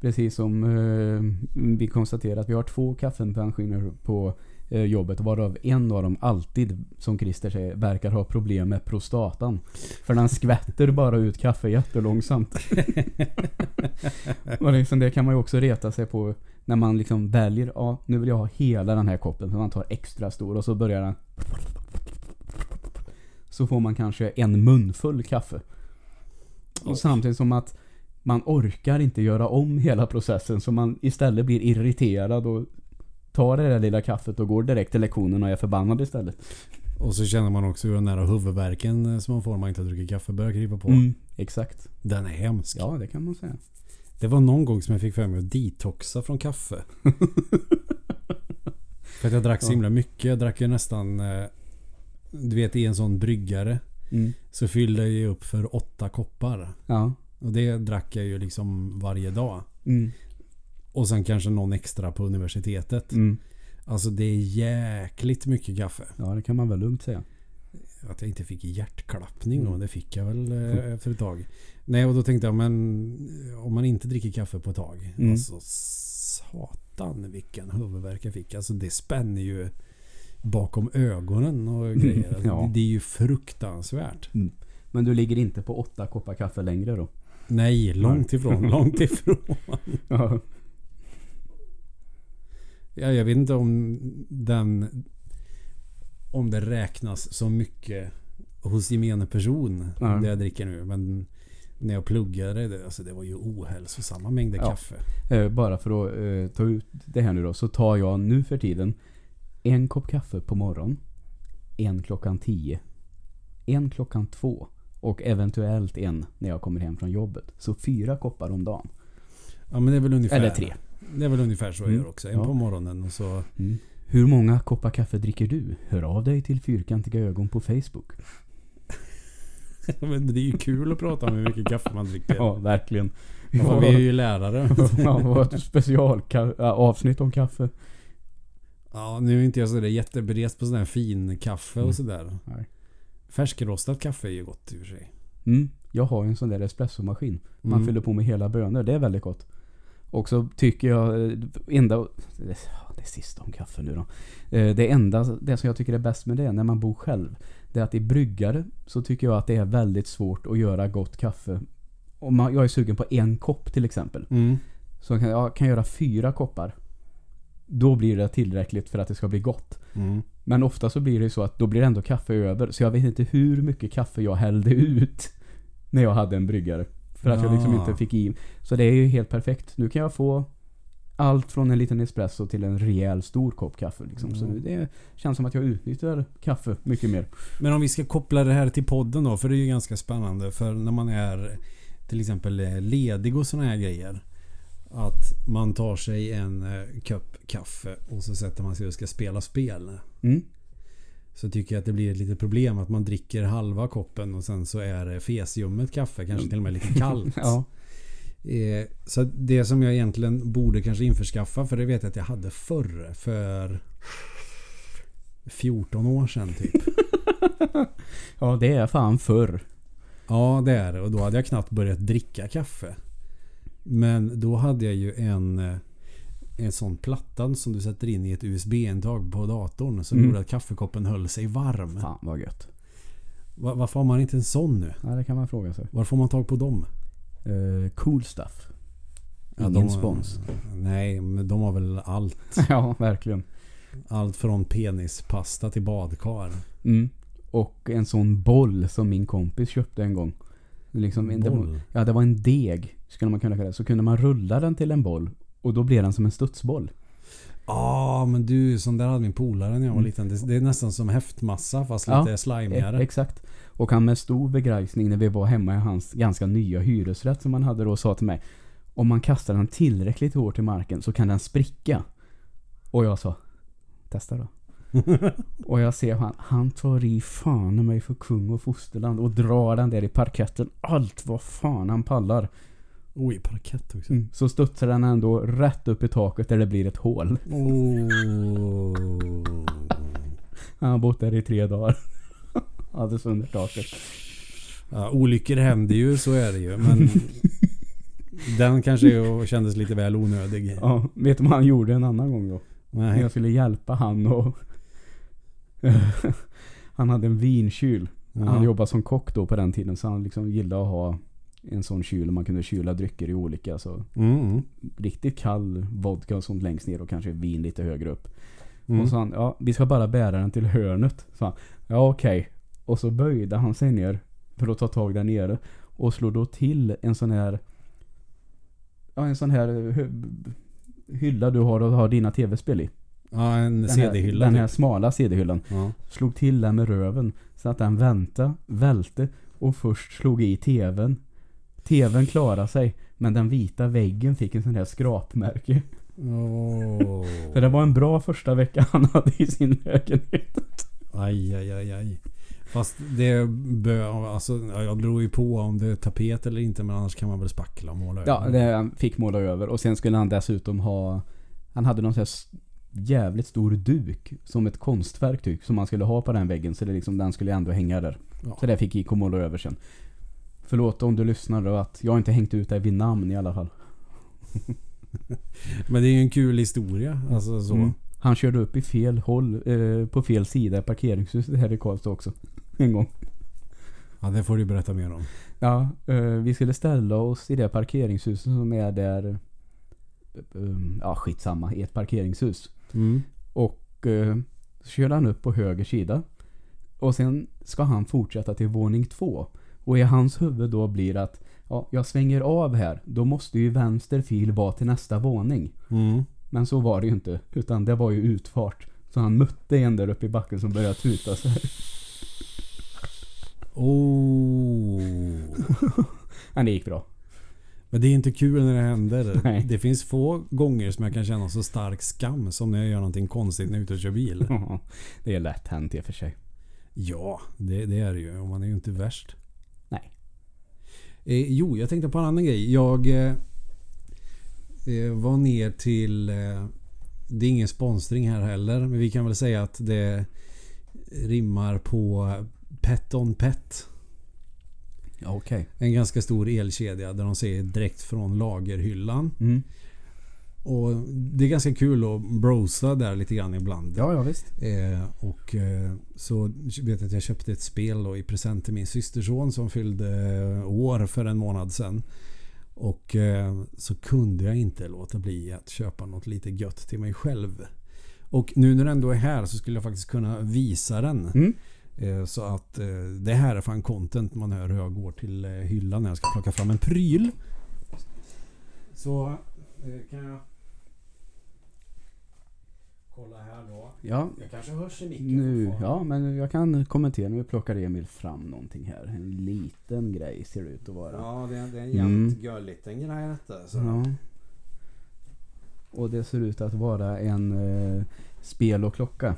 Precis som eh, vi konstaterar att vi har två kaffemaskiner på eh, jobbet varav en av dem alltid, som Christer säger, verkar ha problem med prostatan. För den skvätter bara ut kaffe jättelångsamt. och liksom det kan man ju också reta sig på när man liksom väljer, ja nu vill jag ha hela den här koppen. Så man tar extra stor och så börjar den så får man kanske en munfull kaffe. Och samtidigt som att man orkar inte göra om hela processen så man istället blir irriterad och tar det där lilla kaffet och går direkt till lektionen och är förbannad istället. Och så känner man också hur den där huvudvärken som man får om man inte druckit kaffe börjar krypa på. Mm, exakt. Den är hemsk. Ja, det kan man säga. Det var någon gång som jag fick för mig att detoxa från kaffe. för att jag drack så himla mycket. Jag drack ju nästan... eh, Du vet i en sån bryggare. Mm. Så fyllde jag ju upp för åtta koppar. Ja. Och det drack jag ju liksom varje dag. Mm. Och sen kanske någon extra på universitetet. Mm. Alltså det är jäkligt mycket kaffe. Ja, det kan man väl lugnt säga. Att jag inte fick hjärtklappning då, Mm. det fick jag väl eh, efter ett tag. Nej, och då tänkte jag, men eh, om man inte dricker kaffe på ett tag. Mm. Alltså satan vilken huvudvärk jag fick. Alltså det spänner ju bakom ögonen och grejer. Ja. det, det är ju fruktansvärt. Men du ligger inte på åtta koppar kaffe längre då? Nej, långt ifrån. långt ifrån. Ja. Ja, jag vet inte om den... Om det räknas som mycket hos gemene person. Ja. Det jag dricker nu. Men när jag pluggade, det, alltså det var ju ohälsosamma mängder Ja. kaffe. Eh, bara för att eh, ta ut det här nu då. Så tar jag nu för tiden en kopp kaffe på morgon. En klockan tio. En klockan två. Och eventuellt en när jag kommer hem från jobbet. Så fyra koppar om dagen. Ja men det är väl ungefär... Eller tre. Det är väl ungefär så jag Mm. gör också. En Ja. på morgonen och så... Mm. Hur många koppar kaffe dricker du? Hör av dig till Fyrkantiga ögon på Facebook. men det är ju kul att prata om hur mycket kaffe man dricker. Ja, verkligen. Ja, vi är ju lärare. Ja, det var ett specialavsnitt om kaffe. Ja, nu är inte jag sådär jätteberest på sån här fin kaffe Mm. och sådär. Nej. Färskrostat kaffe är ju gott i och för sig. Mm, jag har ju en sån där espressomaskin. Man Mm. fyller på med hela bönor. Det är väldigt gott. Och så tycker jag, eh, enda, det sista om kaffe nu då. Eh, Det enda, det som jag tycker är bäst med det när man bor själv. Det är att i bryggare så tycker jag att det är väldigt svårt att göra gott kaffe. Om man, jag är sugen på en kopp till exempel. Mm. Så kan jag kan göra fyra koppar. Då blir det tillräckligt för att det ska bli gott. Mm. Men ofta så blir det så att då blir det ändå kaffe över. Så jag vet inte hur mycket kaffe jag hällde ut när jag hade en bryggare. För att jag liksom Ja. inte fick i. Så det är ju helt perfekt. Nu kan jag få allt från en liten espresso till en rejäl stor kopp kaffe. Liksom. Så Mm. det känns som att jag utnyttjar kaffe mycket mer. Men om vi ska koppla det här till podden då, för det är ju ganska spännande. För när man är till exempel eh, ledig och såna här grejer. Att man tar sig en eh, kopp kaffe och så sätter man sig och ska spela spel. Mm. Så tycker jag att det blir ett litet problem att man dricker halva koppen och sen så är det fesljummet kaffe. Kanske till och med lite kallt. Ja. Eh, Så det som jag egentligen borde kanske införskaffa, för det vet jag att jag hade förr. För 14 år sedan typ. ja, det är fan förr. Ja, det är det. Och då hade jag knappt börjat dricka kaffe. Men då hade jag ju en, eh, en sån platta som du sätter in i ett USB-intag på datorn. Som Mm. gjorde att kaffekoppen höll sig varm. Fan vad gött. Va- Varför har man inte en sån nu? Ja, det kan man fråga sig. Var får man tag på dem? Uh, cool stuff. Ja, Ingen de- spons. Nej, men de har väl allt. ja, verkligen. Allt från penispasta till badkar. Mm. Och en sån boll som min kompis köpte en gång. Liksom, det var, Boll. ja, det var en deg, skulle man kunna kalla det. Så kunde man rulla den till en boll. Och då blev den som en studsboll. Ja, ah, men du, sån där hade min polare när jag var Mm. liten. Det, det är nästan som häftmassa fast Ja, lite slimigare. Eh, exakt. Och han med stor begreisning när vi var hemma i hans ganska nya hyresrätt som han hade då sa till mig. Om man kastar den tillräckligt hårt i marken så kan den spricka. Och jag sa, testa då. och jag ser han, han tar i fan mig för kung och fosterland och drar den där i parketten. Allt vad fan han pallar. Oj, parkett också. Mm. Så studsar den ändå rätt upp i taket där det blir ett hål. Oh. Han har bott där i tre dagar. Hade sönder taket. Ja, olyckor händer ju, så är det ju. Men den kanske kändes lite väl onödig. Ja, vet du vad han gjorde en annan gång då? Nej. jag skulle hjälpa han och... han hade en vinkyl. Han Ja. jobbade som kock då på den tiden så han liksom gillade att ha en sån kyl man kunde kyla drycker i olika så Mm. riktigt kall vodka och sånt längst ner och kanske vin lite högre upp. Mm. Och så han, ja vi ska bara bära den till hörnet. Så han, ja okej. Och så böjde han sig ner för att ta tag där nere och slog då till en sån här ja en sån här hy- hylla du har och har dina tv-spel i. Ja, en CD-hylla. den här typ. smala CD-hyllan. Ja. Slog till den med röven. Så att den vänta, välte och först slog i tvn. TVn klarade sig. Men den vita väggen fick en sån här skrapmärke. Åh. Så det var en bra första vecka han hade i sin lägenhet. Aj, aj, aj, aj. Fast det bör, alltså, ja, jag beror ju på om det är tapet eller inte men annars kan man väl spackla och måla Ja, över. det han fick måla över. Och sen skulle han dessutom ha... Han hade någon sån här jävligt stor duk. Som ett konstverk typ. Som man skulle ha på den väggen. Så det liksom, den skulle ändå hänga där. Ja. Så det fick gick att måla över sen. Förlåt om du lyssnar då att jag inte hängt ut dig vid namn i alla fall. Men det är ju en kul historia. Alltså så. Mm. Han körde upp i fel håll, eh, på fel sida i parkeringshuset här i Karlstad också. En gång. Ja, det får du berätta mer om. Ja, eh, vi skulle ställa oss i det parkeringshuset som är där... Um, ja, skitsamma. I ett parkeringshus. Mm. Och eh, så kör han upp på höger sida. Och sen ska han fortsätta till våning två. Och i hans huvud då blir att ja, jag svänger av här. Då måste ju vänster fil vara till nästa våning. Mm. Men så var det ju inte. Utan det var ju utfart. Så han mötte en där uppe i backen som började tuta sig. Oh. Men det gick bra. Men det är inte kul när det händer. Nej. Det finns få gånger som jag kan känna så stark skam som när jag gör någonting konstigt när jag är ute och kör bil. det är lätt hänt i och för sig. Ja, det, det är det ju. Och man är ju inte värst. Eh, jo, jag tänkte på en annan grej. Jag eh, eh, var ner till... Eh, det är ingen sponsring här heller. Men vi kan väl säga att det rimmar på Pet on Pet. Okej. En ganska stor elkedja där de ser direkt från lagerhyllan. Mm. Och det är ganska kul att brosa där lite grann ibland. Ja, ja visst. Eh, och eh, så vet jag att jag köpte ett spel då i present till min systerson som fyllde eh, år för en månad sedan. Och eh, så kunde jag inte låta bli att köpa något lite gött till mig själv. Och nu när den ändå är här så skulle jag faktiskt kunna visa den. Mm. Eh, Så att eh, det här är fan content man hör hur jag går till hyllan när jag ska plocka fram en pryl. Så kan jag kolla här då. Ja, Jag kanske hörs i micken nu, ja, men jag kan kommentera. Nu plockar Emil fram någonting här. En liten grej ser det ut att vara. Ja, det är, det är en Mm. jävligt gulligt en grej detta. Så. Ja. Och det ser ut att vara en eh, spel och klocka.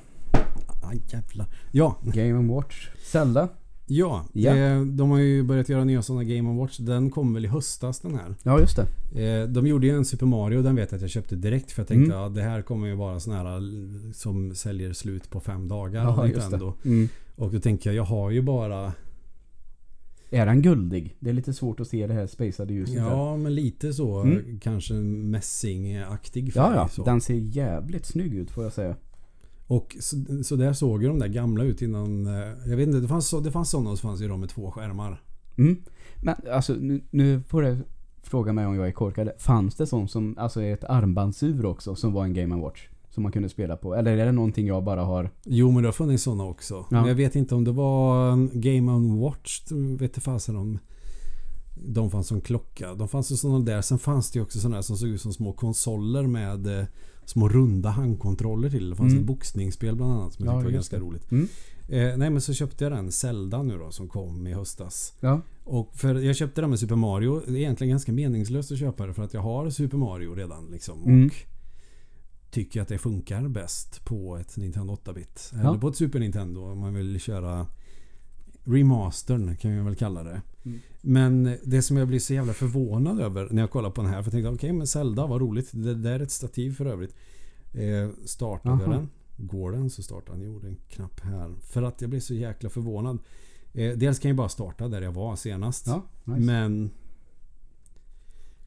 Ah, jävlar. Ja, Game Watch. Zelda. Ja. Ja. Eh, de har ju börjat göra nya sådana Game Watch. Den kom väl i höstas den här. Ja, just det. Eh, de gjorde ju en Super Mario. Den vet jag att jag köpte direkt. För jag tänkte Mm. att det här kommer ju vara sån här eh, som säljer slut på fem dagar. Ja, av just det. Mm. Och då tänker jag, jag har ju bara... Är den guldig? Det är lite svårt att se det här spacade ljuset. Ja, men lite så. Mm. Kanske mässingaktig färg. Ja, ja. så. Den ser jävligt snygg ut får jag säga. Och så, så där såg ju de där gamla ut innan... eh, Jag vet inte, det fanns, det fanns sådana och så fanns ju de med två skärmar. Mm. Men alltså nu, nu får du fråga mig om jag är korkad. Fanns det sånt som, alltså ett armbandsur också som var en Game Watch? Som man kunde spela på? Eller är det någonting jag bara har... Jo, men det har funnits sådana också. Men jag vet inte om det var Game Watch. Vet fasen om... De fanns som klocka. De fanns ju sådana där. Sen fanns det ju också sådana där som såg ut som små konsoler med eh, små runda handkontroller till. Det fanns Mm. ett boxningsspel bland annat som jag Ja, tyckte var ganska det. roligt. Mm. Eh, nej men så köpte jag den Zelda nu då som kom i höstas. Ja. Och för jag köpte den med Super Mario. Det är egentligen ganska meningslöst att köpa det för att jag har Super Mario redan liksom. Mm. Och tycker att det funkar bäst på ett Nintendo 8-bit. Ja. Eller på ett Super Nintendo om man vill köra remastern kan jag väl kalla det. Mm. Men det som jag blir så jävla förvånad över när jag kollar på den här. För jag tänkte okej men Zelda vad roligt. Det där är ett stativ för övrigt. Eh, startade Aha. den. Går den så startar den. Jo det är en knapp här. För att jag blir så jäkla förvånad. Eh, dels kan jag bara starta där jag var senast. Ja, nice. Men...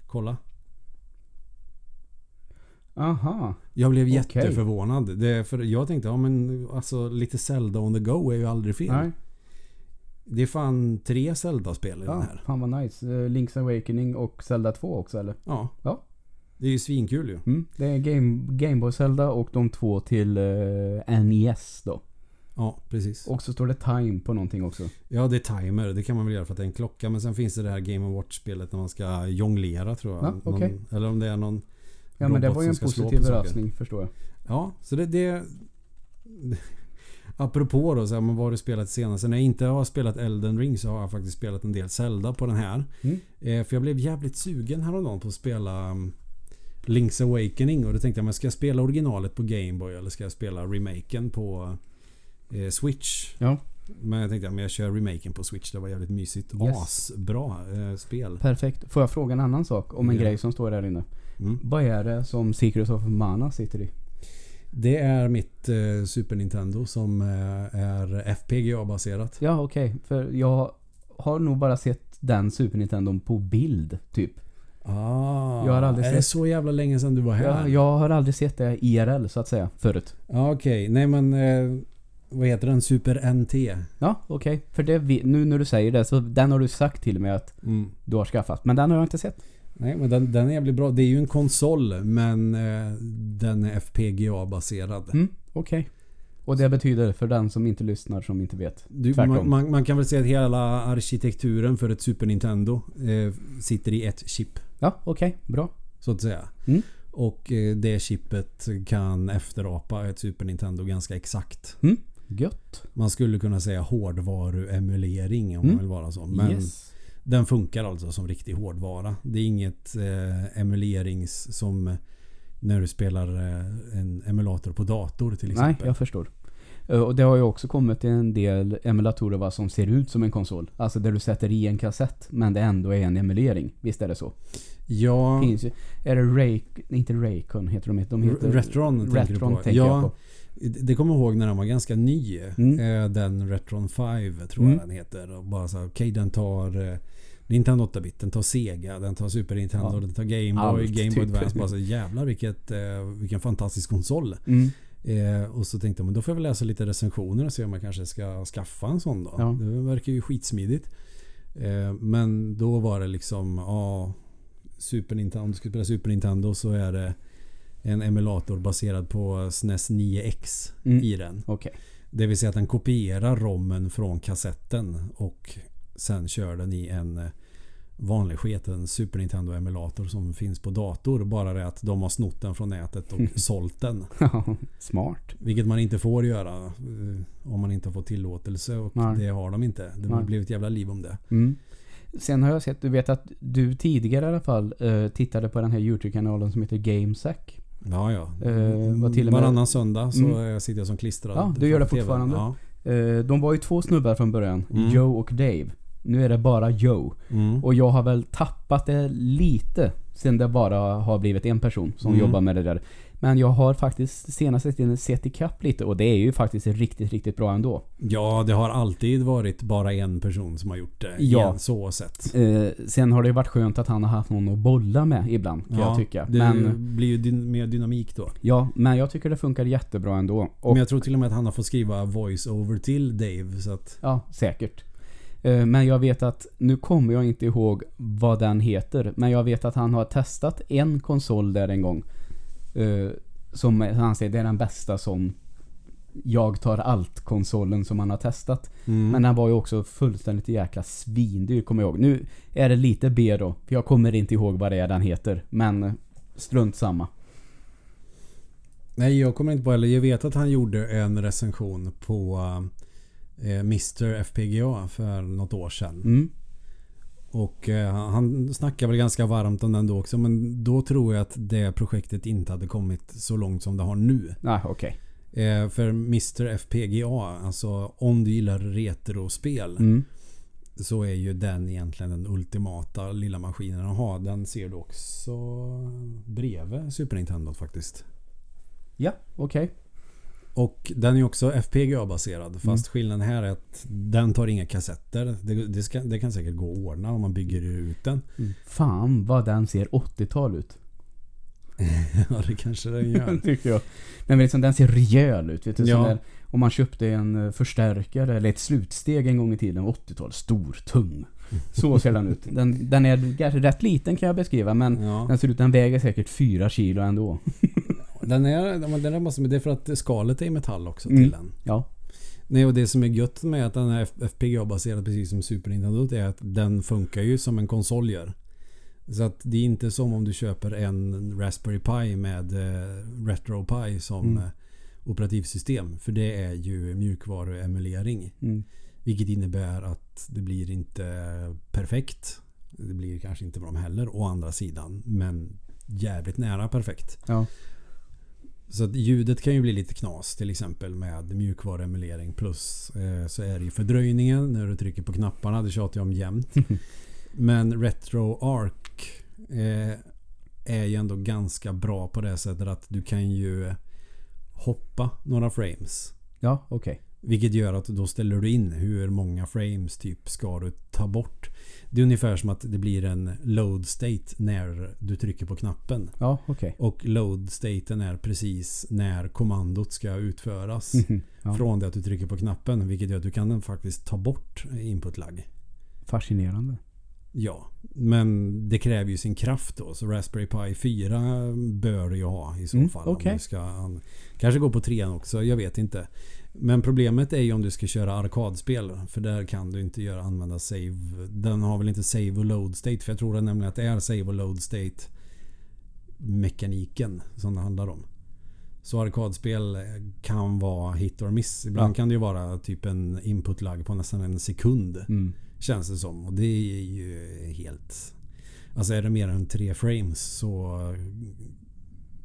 Kolla. Aha. Jag blev Okej. jätteförvånad. Det, för jag tänkte, ja men alltså lite Zelda on the go är ju aldrig fel. Nej. Det är fan tre Zelda-spel i den Ja, här. fan vad nice. Eh, Link's Awakening och Zelda 2 också eller? Ja. Ja. Det är ju svinkul ju. Mm. Det är Game, Game Boy Zelda och de två till eh, NES då. Ja, precis. Och så står det Time på någonting också. Ja, det är timer. Det kan man väl göra för att det är en klocka. Men sen finns det det här Game Watch-spelet när man ska jonglera tror jag. Ja, okej. Någon, eller om det är någon... Ja men det var ju en positiv överraskning förstår jag. Ja, så det... det apropå då, så här, men vad har du spelat senast? När jag inte har spelat Elden Ring så har jag faktiskt spelat en del Zelda på den här. Mm. Eh, för jag blev jävligt sugen häromdagen på att spela um, Link's Awakening. Och då tänkte jag, men ska jag spela originalet på Gameboy eller ska jag spela remaken på eh, Switch? Ja. Men jag tänkte, men jag kör remaken på Switch. Det var jävligt mysigt. Yes. Asbra eh, spel. Perfekt. Får jag fråga en annan sak om en Ja. grej som står där inne? Mm. Vad är det som Secret of Mana sitter i? Det är mitt eh, Super Nintendo som eh, är FPGA-baserat. Ja okej. För jag har nog bara sett den Super Nintendo på bild typ. Ah, Jag har aldrig är det sett- så jävla länge sedan du var här? Ja, jag har aldrig sett det IRL så att säga förut. Ja, okej. Nej men... Eh, vad heter den? Super NT. Ja, okej. För det, nu när du säger det så den har du sagt till mig att Mm. du har skaffat. Men den har jag inte sett. Nej, men den, den är jävligt bra. Det är ju en konsol men eh, den är FPGA-baserad. Mm, okej. Och det betyder för den som inte lyssnar som inte vet. Du, Tvärtom. man, man, man kan väl säga att hela arkitekturen för ett Super Nintendo eh, sitter i ett chip. Ja, okej. Bra. Så att säga. Mm. Och eh, det chippet kan efterapa ett Super Nintendo ganska exakt. Gött. Man skulle kunna säga hårdvaruemulering om Mm. man vill vara så. Men yes. Den funkar alltså som riktig hårdvara. Det är inget eh, emulerings som när du spelar eh, en emulator på dator till Nej, exempel. jag förstår. Eh, Och det har ju också kommit en del emulatorer va, som ser ut som en konsol. Alltså där du sätter i en kassett men det ändå är en emulering. Visst är det så? Ja, Finns ju, är det Ray... Inte Raycon heter de. De heter... Retron tänker du Retron på. tänker ja, jag på. Det kommer jag ihåg när den var ganska ny. Mm. Eh, Den Retron 5 tror Mm. jag den heter. Och bara så här, okej den tar Nintendo 8-bit, den tar Sega, den tar Super Nintendo, Ja. den tar Game Boy, Game Boy typ. Advance. Bara så jävlar vilket, eh, vilken fantastisk konsol. Mm. Eh, och så tänkte jag men då får jag väl läsa lite recensioner och se om jag kanske ska skaffa en sån då. Ja. Det verkar ju skitsmidigt. Eh, men då var det liksom, ja Super Nintendo, om du ska spela Super Nintendo så är det en emulator baserad på SNES 9X Mm. i den. Okej. Det vill säga att den kopierar rommen från kassetten och sen kör den i en eh, vanlig sketen Super Nintendo emulator som finns på dator. Bara det att de har snott den från nätet och sålt den. Smart. Vilket man inte får göra eh, om man inte har fått tillåtelse och Nej. det har de inte. Det har Nej. blivit ett jävla liv om det. Mm. Sen har jag sett, du vet att du tidigare i alla fall eh, tittade på den här YouTube-kanalen som heter GameSack. Ja, ja. Eh, vad till och med- Varannan söndag så Mm. sitter jag som klistrad. Ja, du gör det fortfarande. Ja. De var ju två snubbar från början. Mm. Joe och Dave. Nu är det bara Joe. Mm. Och jag har väl tappat det lite sen det bara har blivit en person som Mm. jobbar med det där. Men jag har faktiskt senaste tiden sett ikapp lite och det är ju faktiskt riktigt, riktigt bra ändå. Ja, det har alltid varit bara en person som har gjort det. Ja. Igen, så sett. Eh, sen har det ju varit skönt att han har haft någon att bolla med ibland kan jag tycka. Det Men, blir ju dyn- mer dynamik då. ja, men jag tycker det funkar jättebra ändå. Och, Men jag tror till och med att han har fått skriva voice-over till Dave. Så att, Ja, säkert. Eh, Men jag vet att, nu kommer jag inte ihåg vad den heter, men jag vet att han har testat en konsol där en gång. eh, Som han säger, det är den bästa som jag tar allt-konsolen som han har testat. mm. Men den var ju också fullständigt jäkla svindyr kommer jag ihåg. Nu är det lite B då, för jag kommer inte ihåg vad det är den heter. Men strunt samma. Nej, jag kommer inte på heller. Jag vet att han gjorde en recension på Mr FPGA för något år sedan. Mm. Och eh, han snackar väl ganska varmt om den då också. Men då tror jag att det projektet inte hade kommit så långt som det har nu. Ah, okej. Eh, för Mr FPGA, alltså om du gillar retrospel. Mm. Så är ju den egentligen den ultimata lilla maskinen att ha. Den ser du också bredvid Super Nintendo faktiskt. Ja, okej. Och den är också FPGA-baserad. Mm. Fast skillnaden här är att den tar inga kassetter. Det, det, ska, det kan säkert gå att ordna om man bygger ut den. Mm. Fan vad den ser 80-tal ut. ja, det kanske den gör. tycker jag. Men liksom, den ser rejäl ut. Vet du, Ja. Där, om man köpte en eh, förstärkare eller ett slutsteg en gång i tiden, 80-tal, stor, tung. Så ser den ut. Den, den är kanske rätt liten kan jag beskriva men Ja. den ser ut, den väger säkert 4 kilo ändå. Den är, men den är massor med det är för att skalet är i metall också Mm. till den. Ja. Nej, och det som är gött med att den är FPGA-baserad precis som Super Nintendo är att den funkar ju som en konsol gör. Så att det är inte som om du köper en Raspberry Pi med eh, RetroPie som Mm. eh, operativsystem. För det är ju mjukvaruemulering. Mm. Vilket innebär att det blir inte perfekt. Det blir kanske inte bra heller å andra sidan. Men jävligt nära perfekt. Ja. Så att ljudet kan ju bli lite knas till exempel med mjukvaruemulering. Plus eh, så är det ju fördröjningen när du trycker på knapparna. Det tjatar jag om jämt. Men RetroArch eh, är ju ändå ganska bra på det sättet att du kan ju hoppa några frames. Ja, okej. Vilket gör att då ställer du in hur många frames typ ska du ta bort. Det är ungefär som att det blir en load state när du trycker på knappen. Ja, okej. Och load staten är precis när kommandot ska utföras. Mhm. Ja. Från det att du trycker på knappen. Vilket gör att du kan faktiskt ta bort input lag. Fascinerande. Ja, men det kräver ju sin kraft då. Så Raspberry Pi 4 bör ju ha i så Mm, fall. Om okej. du ska, kanske gå på 3 också, jag vet inte. Men problemet är ju om du ska köra arkadspel. För där kan du inte göra, använda save. Den har väl inte save och load state. För jag tror nämligen att det är save och load state mekaniken som det handlar om. Så arkadspel kan vara hit or miss. Ibland Ja. kan det ju vara typ en input lag på nästan en sekund. Mm. Känns det som. Och det är ju helt... Alltså är det mer än tre frames så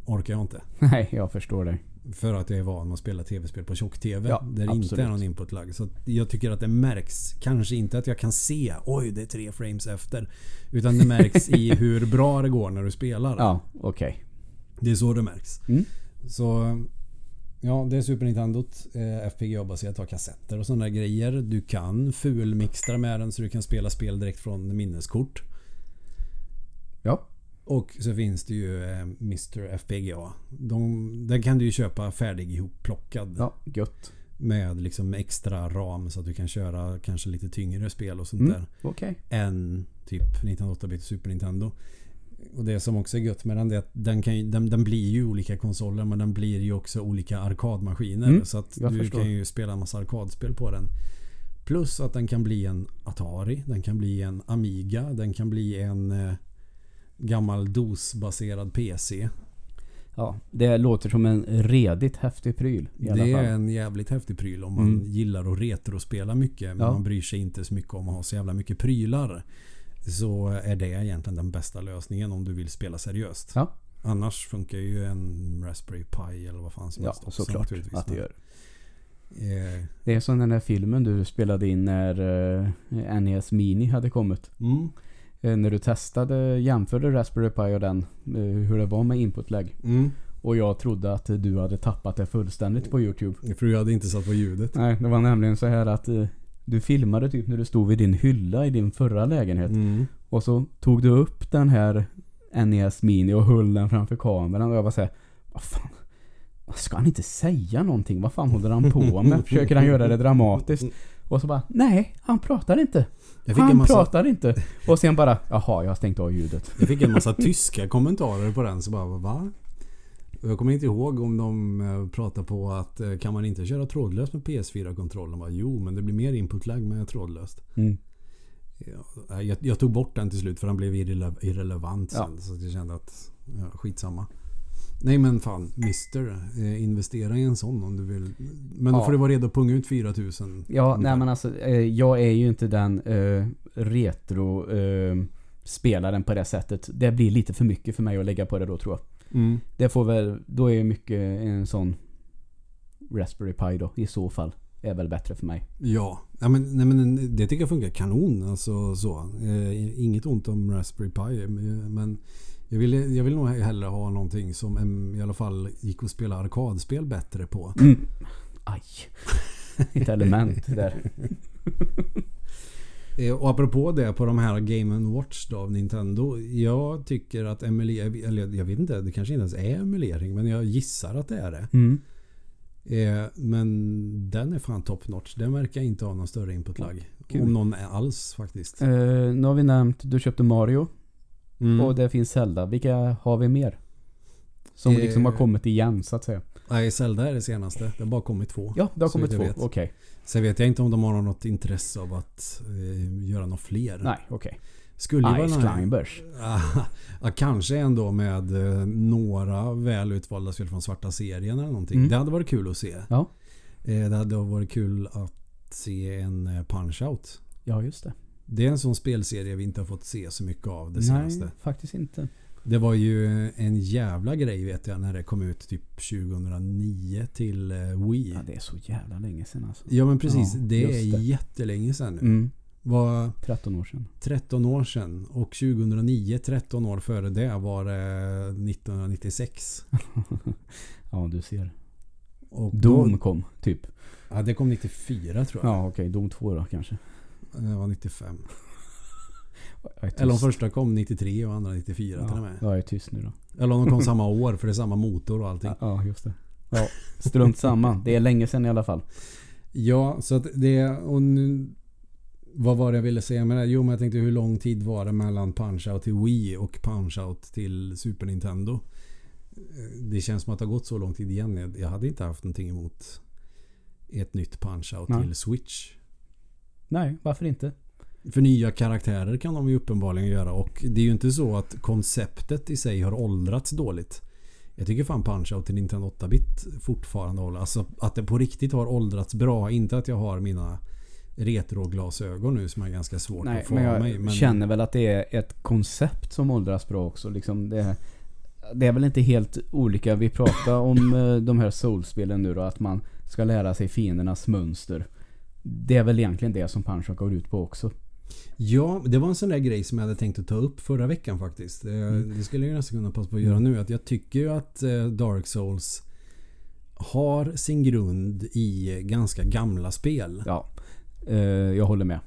orkar jag inte. Nej, jag förstår dig. För att jag är van att spela tv-spel på tjock-tv. Ja, där det inte är någon input lag. Så jag tycker att det märks. Kanske inte att jag kan se oj det är tre frames efter. Utan det märks i hur bra det går när du spelar. Ja, okej. Det är så det märks. Mm. Så Ja, det är Super Nintendot. Eh, FPGA-baserat har kassetter och sådana grejer. Du kan fulmixtra med den så du kan spela spel direkt från minneskort. Ja. Och så finns det ju eh, Mr FPGA. De, den kan du ju köpa färdig ihopplockad. Ja, gött. Med liksom extra ram så att du kan köra kanske lite tyngre spel och sånt Mm. där. Okej. Än typ 1908-bit och Super Nintendo. Och det som också är gött med den är att den, kan ju, den, den blir ju olika konsoler men den blir ju också olika arkadmaskiner. Mm, så att du förstår. kan ju spela en massa arkadspel på den. Plus att den kan bli en Atari, den kan bli en Amiga, den kan bli en eh, gammal DOS-baserad PC. Ja, det låter som en redigt häftig pryl Det är en jävligt häftig pryl om man Mm. gillar att retrospela mycket. Men Ja. man bryr sig inte så mycket om att ha så jävla mycket prylar. Så är det egentligen den bästa lösningen om du vill spela seriöst. Ja. Annars funkar ju en Raspberry Pi eller vad fan som Ja, helst också såklart naturligtvis. att det gör. Eh, Det är som den där filmen du spelade in när eh, NES Mini hade kommit. mm, Eh, när du testade, jämförde Raspberry Pi och den, hur det var med input-lag. mm. Och jag trodde att du hade tappat det fullständigt på YouTube. För jag hade inte satt på ljudet. Nej, det var nämligen så här att du filmade typ när du stod vid din hylla i din förra lägenhet. Mm. Och så tog du upp den här NES Mini och höll den framför kameran och jag var såhär, vad fan? Ska han inte säga någonting? Vad fan håller han på med? Försöker han göra det dramatiskt? Och så bara, nej, han pratar inte. Han massa, pratar inte. Och sen bara, jaha, jag har stängt av ljudet. jag fick en massa tyska kommentarer på den. Så bara, va? Jag kommer inte ihåg om de eh, pratar på att eh, kan man inte köra trådlöst med PS4-kontrollen? Bara, Jo, men det blir mer input-lag med trådlöst. Mm. Ja, jag, jag tog bort den till slut för den blev irrele irrelevant Ja. sen. Så jag kände att, ja, skitsamma. Nej men fan, Mister. Eh, investera i en sån om du vill. Men då Ja. får du vara redo att punga ut 4000. Ja, ungefär. nej men alltså, eh, jag är ju inte den eh, retro spelaren på det sättet. Det blir lite för mycket för mig att lägga på det då tror jag. Mm. Det får väl, då är ju mycket en sån Raspberry Pi då i så fall. Är väl bättre för mig. Ja, ja men, nej, men det tycker jag funkar kanon. Alltså, så. Eh, inget ont om Raspberry Pi. Men jag vill, jag vill nog hellre ha någonting som em, i alla fall gick att spela arkadspel bättre på. Mm. Aj. Ett element där. Eh, Och apropå det på de här Game Watch då, av Nintendo. Jag tycker att emulering, eller jag vet inte, det kanske inte ens är emulering. Men jag gissar att det är det. Mm. Eh, Men den är fan top notch. Den verkar inte ha någon större input lag. Kul. Om någon är alls faktiskt. Eh, nu har vi nämnt, du köpte Mario Mm. och det finns Zelda. Vilka har vi mer? Som Eh. liksom har kommit igen så att säga. Nej, Zelda är det senaste. Det har bara kommit två. Ja, det har kommit två. jag vet. Sen vet jag inte om de har något intresse av att eh, göra något fler. Nej, okej. Skulle ju Ice Climbers. ja, kanske ändå med eh, några väl utvalda spel från svarta serien eller någonting. Mm. Det hade varit kul att se. Ja. Eh, det hade varit kul att se en eh, Punch-Out. Ja, just det. Det är en sån spelserie vi inte har fått se så mycket av det senaste. Nej, faktiskt inte. Det var ju en jävla grej vet jag när det kom ut typ 2009 till eh, Wii. Ja, det är så jävla länge sedan alltså. Ja men precis. Ja, det är det. jättelänge sedan nu. Mm. Var 13 år sedan. 13 år sedan. Och 2009, 13 år före det var det 1996. ja, du ser. Och Doom Då, kom, typ. ja, det kom 94 tror jag. Ja, okej. Doom 2 då kanske. Det var 95. Eller de första kom 93 och andra 94 till och ja, med. jag är tyst nu då. Eller om de kom samma år för det är samma motor och allting. Ja, ja, just det. Ja, strunt samma. Det är länge sedan i alla fall. Ja, så att det... Och nu, vad var det jag ville säga med det? Jo, men jag tänkte hur lång tid var det mellan Punch-Out till Wii och Punch-Out till Super Nintendo? Det känns som att det har gått så lång tid igen. Jag- hade inte haft någonting emot ett nytt Punch-Out till Switch. Nej, varför inte? För nya karaktärer kan de ju uppenbarligen göra och det är ju inte så att konceptet i sig har åldrats dåligt. Jag tycker fan Punch-Out till Nintendo 8-bit fortfarande håller. Alltså att det på riktigt har åldrats bra. Inte att jag har mina retroglasögon nu som är ganska svårt Nej, att få men jag mig. Men känner väl att det är ett koncept som åldras bra också. Liksom det, det är väl inte helt olika. Vi pratar om eh, de här soulspelen nu då. Att man ska lära sig fiendernas mönster. Det är väl egentligen det som Punch går ut på också. Ja, det var en sån där grej som jag hade tänkt att ta upp förra veckan faktiskt. Eh, Mm. Det skulle jag nästan kunna passa på att göra nu. Att jag tycker ju att eh, Dark Souls har sin grund i ganska gamla spel. Ja, eh, jag håller med.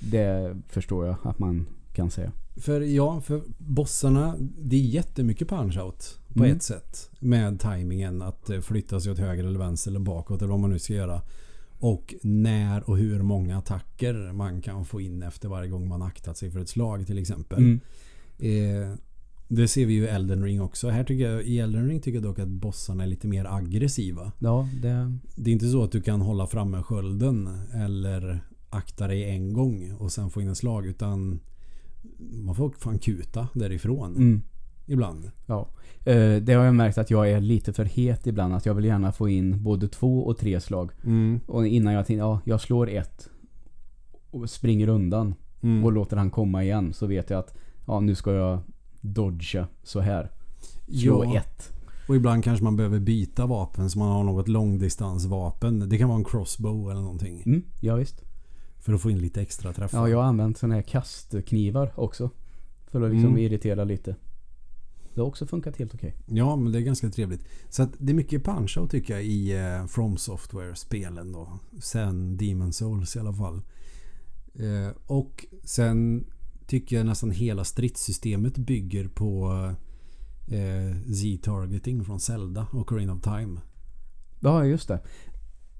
Det förstår jag att man kan säga. För ja, för bossarna, det är jättemycket punch-out på Mm. ett sätt. Med tajmingen att flytta sig åt höger eller vänster eller bakåt eller vad man nu ska göra. Och när och hur många attacker man kan få in efter varje gång man aktat sig för ett slag till exempel. Mm. Eh, det ser vi ju i Elden Ring också. Här tycker jag, I Elden Ring tycker jag dock att bossarna är lite mer aggressiva. Ja, det... Det är inte så att du kan hålla framme skölden eller akta dig en gång och sen få in en slag utan man får fan kuta därifrån Mm. Ibland. Ja. Eh, det har jag märkt att jag är lite för het ibland. Att jag vill gärna få in både två och tre slag. Och innan jag tänker, ja, jag slår ett. Och springer undan. Mm. Och låter han komma igen. Så vet jag att, ja nu ska jag dodga så här. Slå Ja, ett. och ibland kanske man behöver byta vapen så man har något långdistansvapen. Det kan vara en crossbow eller någonting. Mm, ja visst. För att få in lite extra träffar. Ja, jag har använt sådana här kastknivar också. För att liksom Mm. irritera lite. Det har också funkat helt okej. Ja, men det är ganska trevligt. Så att det är mycket punch tycker jag i eh, From Software-spelen då. Sen Demon Souls i alla fall. Eh, och sen tycker jag nästan hela stridssystemet bygger på eh, Z-targeting från Zelda och Ocarina of Time. Ja, just det.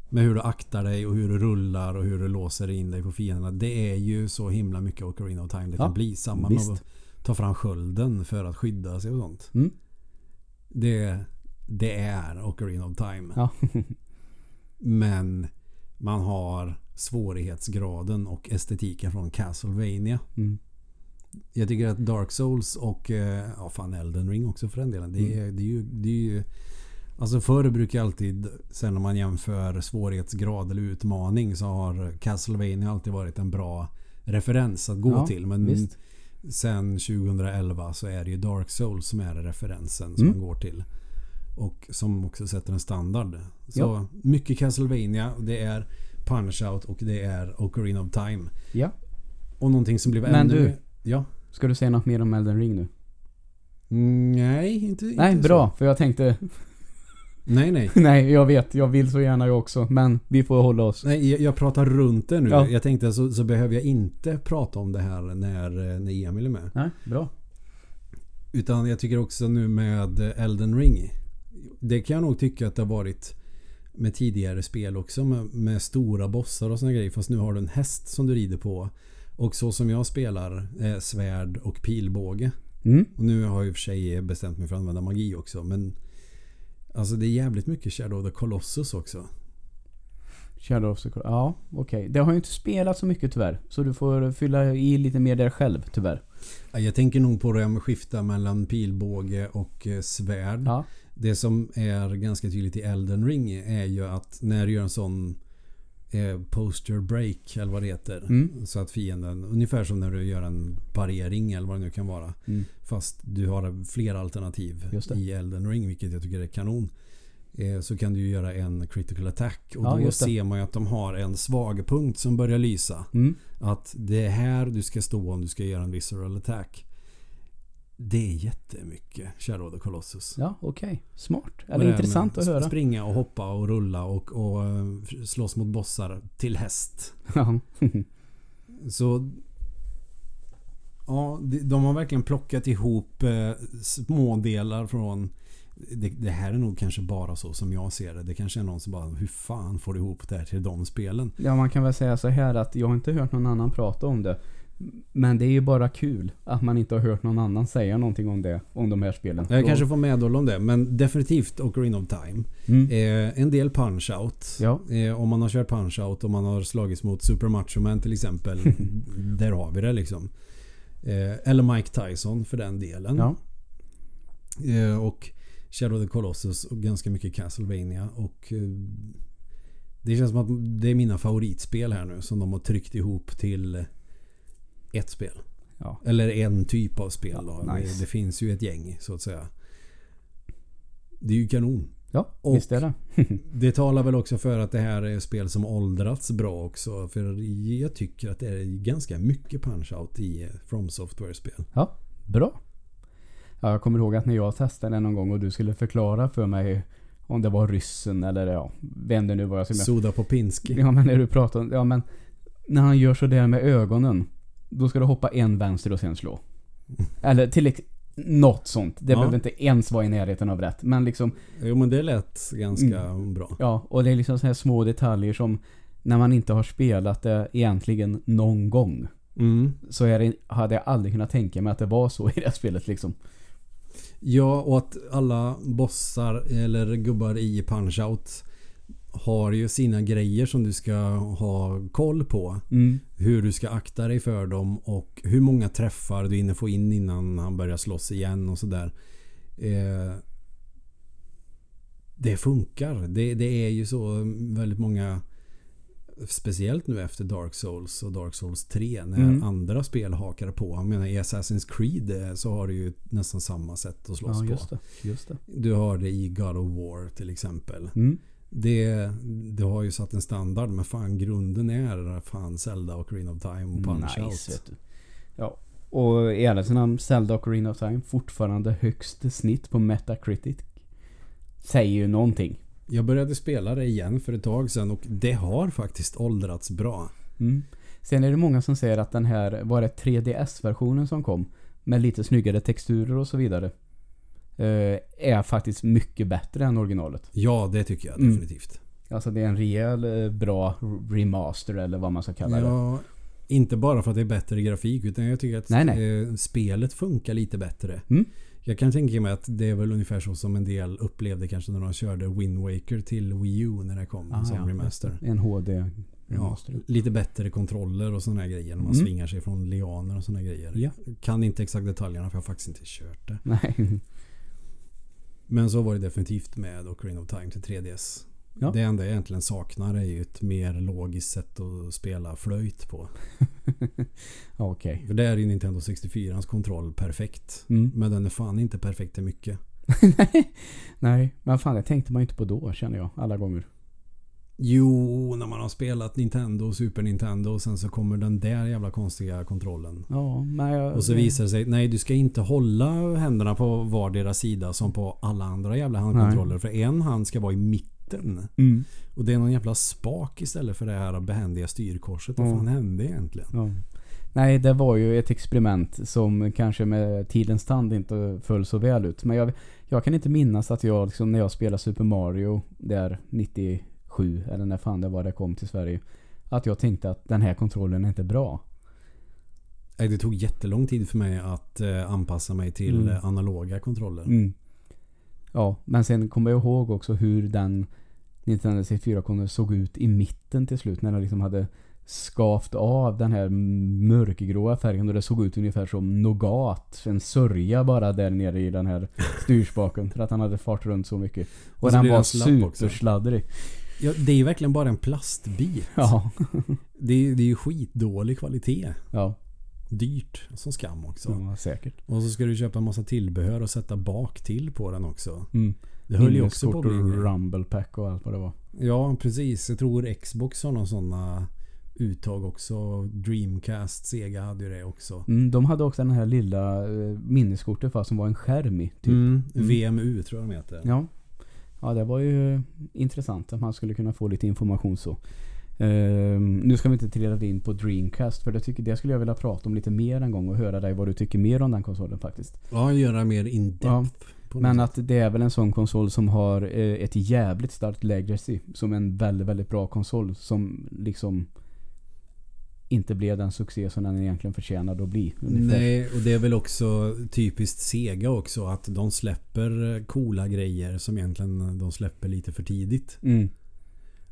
Med hur du aktar dig och hur du rullar och hur du låser in dig på fienderna. Det är ju så himla mycket Ocarina of Time det Ja, kan bli. Samma visst. med ta fram skölden för att skydda sig och sånt. Mm. Det, det är Ocarina of Time. Ja. Men man har svårighetsgraden och estetiken från Castlevania. Mm. Jag tycker att Dark Souls och eh, ja, fan Elden Ring också för den delen. Det är, det är ju... Det är ju Alltså förr brukar jag alltid, sen när man jämför svårighetsgrad eller utmaning så har Castlevania alltid varit en bra referens att gå Ja, till. Men visst. Sen 2011 så är det ju Dark Souls som är referensen som Mm. man går till. Och som också sätter en standard. Så Ja. mycket Castlevania, det är Punch-Out och det är Ocarina of Time. Ja. Och någonting som blev Men ännu... du- Ja. Ska du säga något mer om Elden Ring nu? Nej, inte, Nej, inte bra. Så. För jag tänkte... Nej, nej. Nej, jag vet. Jag vill så gärna jag också. Men vi får hålla oss. Nej, jag, jag pratar runt det nu. Ja. Jag tänkte så, så behöver jag inte prata om det här när, när Emil är med. Nej, bra. Utan jag tycker också nu med Elden Ring. Det kan jag nog tycka att det har varit med tidigare spel också. Med, med stora bossar och såna grejer. Fast nu har du en häst som du rider på. Och så som jag spelar eh, svärd och pilbåge. Mm. Och nu har jag i och för sig bestämt mig för att använda magi också. Men alltså det är jävligt mycket Shadow of the Colossus också. Shadow of the Col- Ja, okej. Det har ju inte spelat så mycket tyvärr. Så du får fylla i lite mer där själv, tyvärr. Ja, Jag tänker nog på det här med skifta mellan pilbåge och eh, svärd. Ja. Det som är ganska tydligt i Elden Ring är ju att när du gör en sån eh, posture break eller vad det heter. Mm. Så att fienden, ungefär som när du gör en parering eller vad det nu kan vara. Mm. Fast du har flera alternativ i Elden Ring vilket jag tycker är kanon. Eh, så kan du göra en critical attack och Ja, då ser man ju att de har en svag punkt som börjar lysa. Mm. Att det är här du ska stå om du ska göra en visceral attack. Det är jättemycket Shadow the Colossus. Ja, okej. Smart. Och Eller intressant att höra. Springa och hoppa och rulla och, och eh, slåss mot bossar till häst. Ja. Så... Ja, de, har verkligen plockat ihop eh, smådelar från... Det, det här är nog kanske bara så som jag ser det. Det kanske är någon som bara Hur fan får du ihop det här till de spelen? Ja, man kan väl säga så här att jag har inte hört någon annan prata om det. Men det är ju bara kul att man inte har hört någon annan säga någonting om det, om de här spelen. Jag kanske får medhåll om det, men definitivt Ocarina of Time. Mm. Eh, en del punch-out. Ja. Eh, om man har kört punch-out och man har slagits mot Super Macho Man till exempel. där har vi det liksom. Eh, eller Mike Tyson för den delen. Ja. Eh, och Shadow of the Colossus och ganska mycket Castlevania. Och eh, det känns som att det är mina favoritspel här nu som de har tryckt ihop till ett spel. Ja. Eller en typ av spel Ja, nice. Det, det finns ju ett gäng så att säga. Det är ju kanon. Ja, Och- visst är det. Det talar väl också för att det här är spel som åldrats bra också. För jag tycker att det är ganska mycket punch-out i From Software-spel. Ja, bra. Ja, jag kommer ihåg att när jag testade det någon gång och du skulle förklara för mig om det var ryssen eller ja, vem det nu var jag skulle Soda Popinski. Ja men när du pratar om, ja men när han gör så där med ögonen. Då ska du hoppa en vänster och sen slå. Eller till något sånt. Det Ja. behöver inte ens vara i närheten av rätt. Men liksom, Jo men det lät ganska Mm. bra. ja. Och det är liksom så här små detaljer som när man inte har spelat det egentligen någon gång. Mm. Så är det, hade jag aldrig kunnat tänka mig att det var så i det här spelet liksom. Ja och att alla bossar eller gubbar i Punch-Out har ju sina grejer som du ska ha koll på. Mm. Hur du ska akta dig för dem och hur många träffar du hinner få in innan han börjar slåss igen och sådär. Eh, det funkar. Det, det är ju så väldigt många Speciellt nu efter Dark Souls och Dark Souls 3 när Mm. andra spel hakar på. Jag menar i Assassin's Creed eh, så har du ju nästan samma sätt att slåss Ja, på. just det. Just det. Du har det i God of War till exempel. Mm. Det, det har ju satt en standard men fan grunden är fan Zelda och Green of Time och Punch-Out. Nice du. Ja. Och i ärlighetens namn, Zelda och Arena of Time fortfarande högst snitt på Metacritic. Säger ju någonting. Jag började spela det igen för ett tag sedan och det har faktiskt åldrats bra. Mm. Sen är det många som säger att den här, var det 3DS-versionen som kom? Med lite snyggare texturer och så vidare. Eh, är faktiskt mycket bättre än originalet. Ja, det tycker jag Mm. definitivt. Alltså det är en rejäl eh, bra remaster eller vad man ska kalla det. Ja, inte bara för att det är bättre grafik utan jag tycker att Nej, nej. eh, spelet funkar lite bättre. Mm. Jag kan tänka mig att det är väl ungefär så som en del upplevde kanske när de körde Wind Waker till Wii U när det kom Ah, som ja, remaster. En HD Ja, remaster. lite bättre kontroller och sådana här grejer. När man Mm. svingar sig från lianer och sådana grejer. Ja. Kan inte exakt detaljerna för jag har faktiskt inte kört det. Nej. Men så var det definitivt med Ocarina of Time till 3DS. Ja. Det enda jag egentligen saknar är ju ett mer logiskt sätt att spela flöjt på. Okej. För där är ju Nintendo 64 kontroll perfekt. Mm. Men den är fan inte perfekt till mycket. Nej, men fan det tänkte man ju inte på då känner jag. Alla gånger. Jo, när man har spelat Nintendo och Super Nintendo och sen så kommer den där jävla konstiga kontrollen. Ja, jag... Och så visar det sig, nej du ska inte hålla händerna på vardera sida som på alla andra jävla handkontroller. För en hand ska vara i mitten. Mm. Och det är någon jävla spak istället för det här behändiga styrkorset. Vad Ja. fan hände egentligen? Ja. Nej, det var ju ett experiment som kanske med tidens tand inte föll så väl ut. Men jag, jag kan inte minnas att jag liksom, när jag spelade Super Mario där 97 eller när fan det var det kom till Sverige. Att jag tänkte att den här kontrollen är inte bra. Det tog jättelång tid för mig att eh, anpassa mig till Mm. eh, analoga kontroller. Mm. Ja, men sen kommer jag ihåg också hur den Nintendo 64 såg ut i mitten till slut när den liksom hade skavt av den här mörkgråa färgen och det såg ut ungefär som nougat. En sörja bara där nere i den här styrspaken för att han hade fart runt så mycket. Och, Och den var supersladdrig. Ja, det är ju verkligen bara en plastbit. Ja. Det, är, det är ju skitdålig kvalitet. Ja, Dyrt som skam också. ja säkert. Och så ska du köpa en massa tillbehör och sätta bak till på den också. Mm. Det höll ju också på att bli rumble pack och allt vad det var. Ja, precis. Jag tror Xbox har någon sådana uttag också. Dreamcast, Sega hade ju det också. Mm, de hade också den här lilla eh, minneskortet fast som var en skärm i. Typ. Mm, VMU tror jag de heter. Ja. Ja, det var ju intressant att man skulle kunna få lite information så. Ehm, nu ska vi inte trilla in på Dreamcast för det, tycker, det skulle jag vilja prata om lite mer en gång och höra dig vad du tycker mer om den konsolen faktiskt. Ja, göra mer in-depth. Ja, Men att det är väl en sån konsol som har eh, ett jävligt starkt legacy. Som en väldigt, väldigt bra konsol. Som liksom inte blev den succé som den egentligen förtjänade att bli. ungefär. Nej, och det är väl också typiskt Sega också att de släpper coola grejer som egentligen de släpper lite för tidigt. Mm.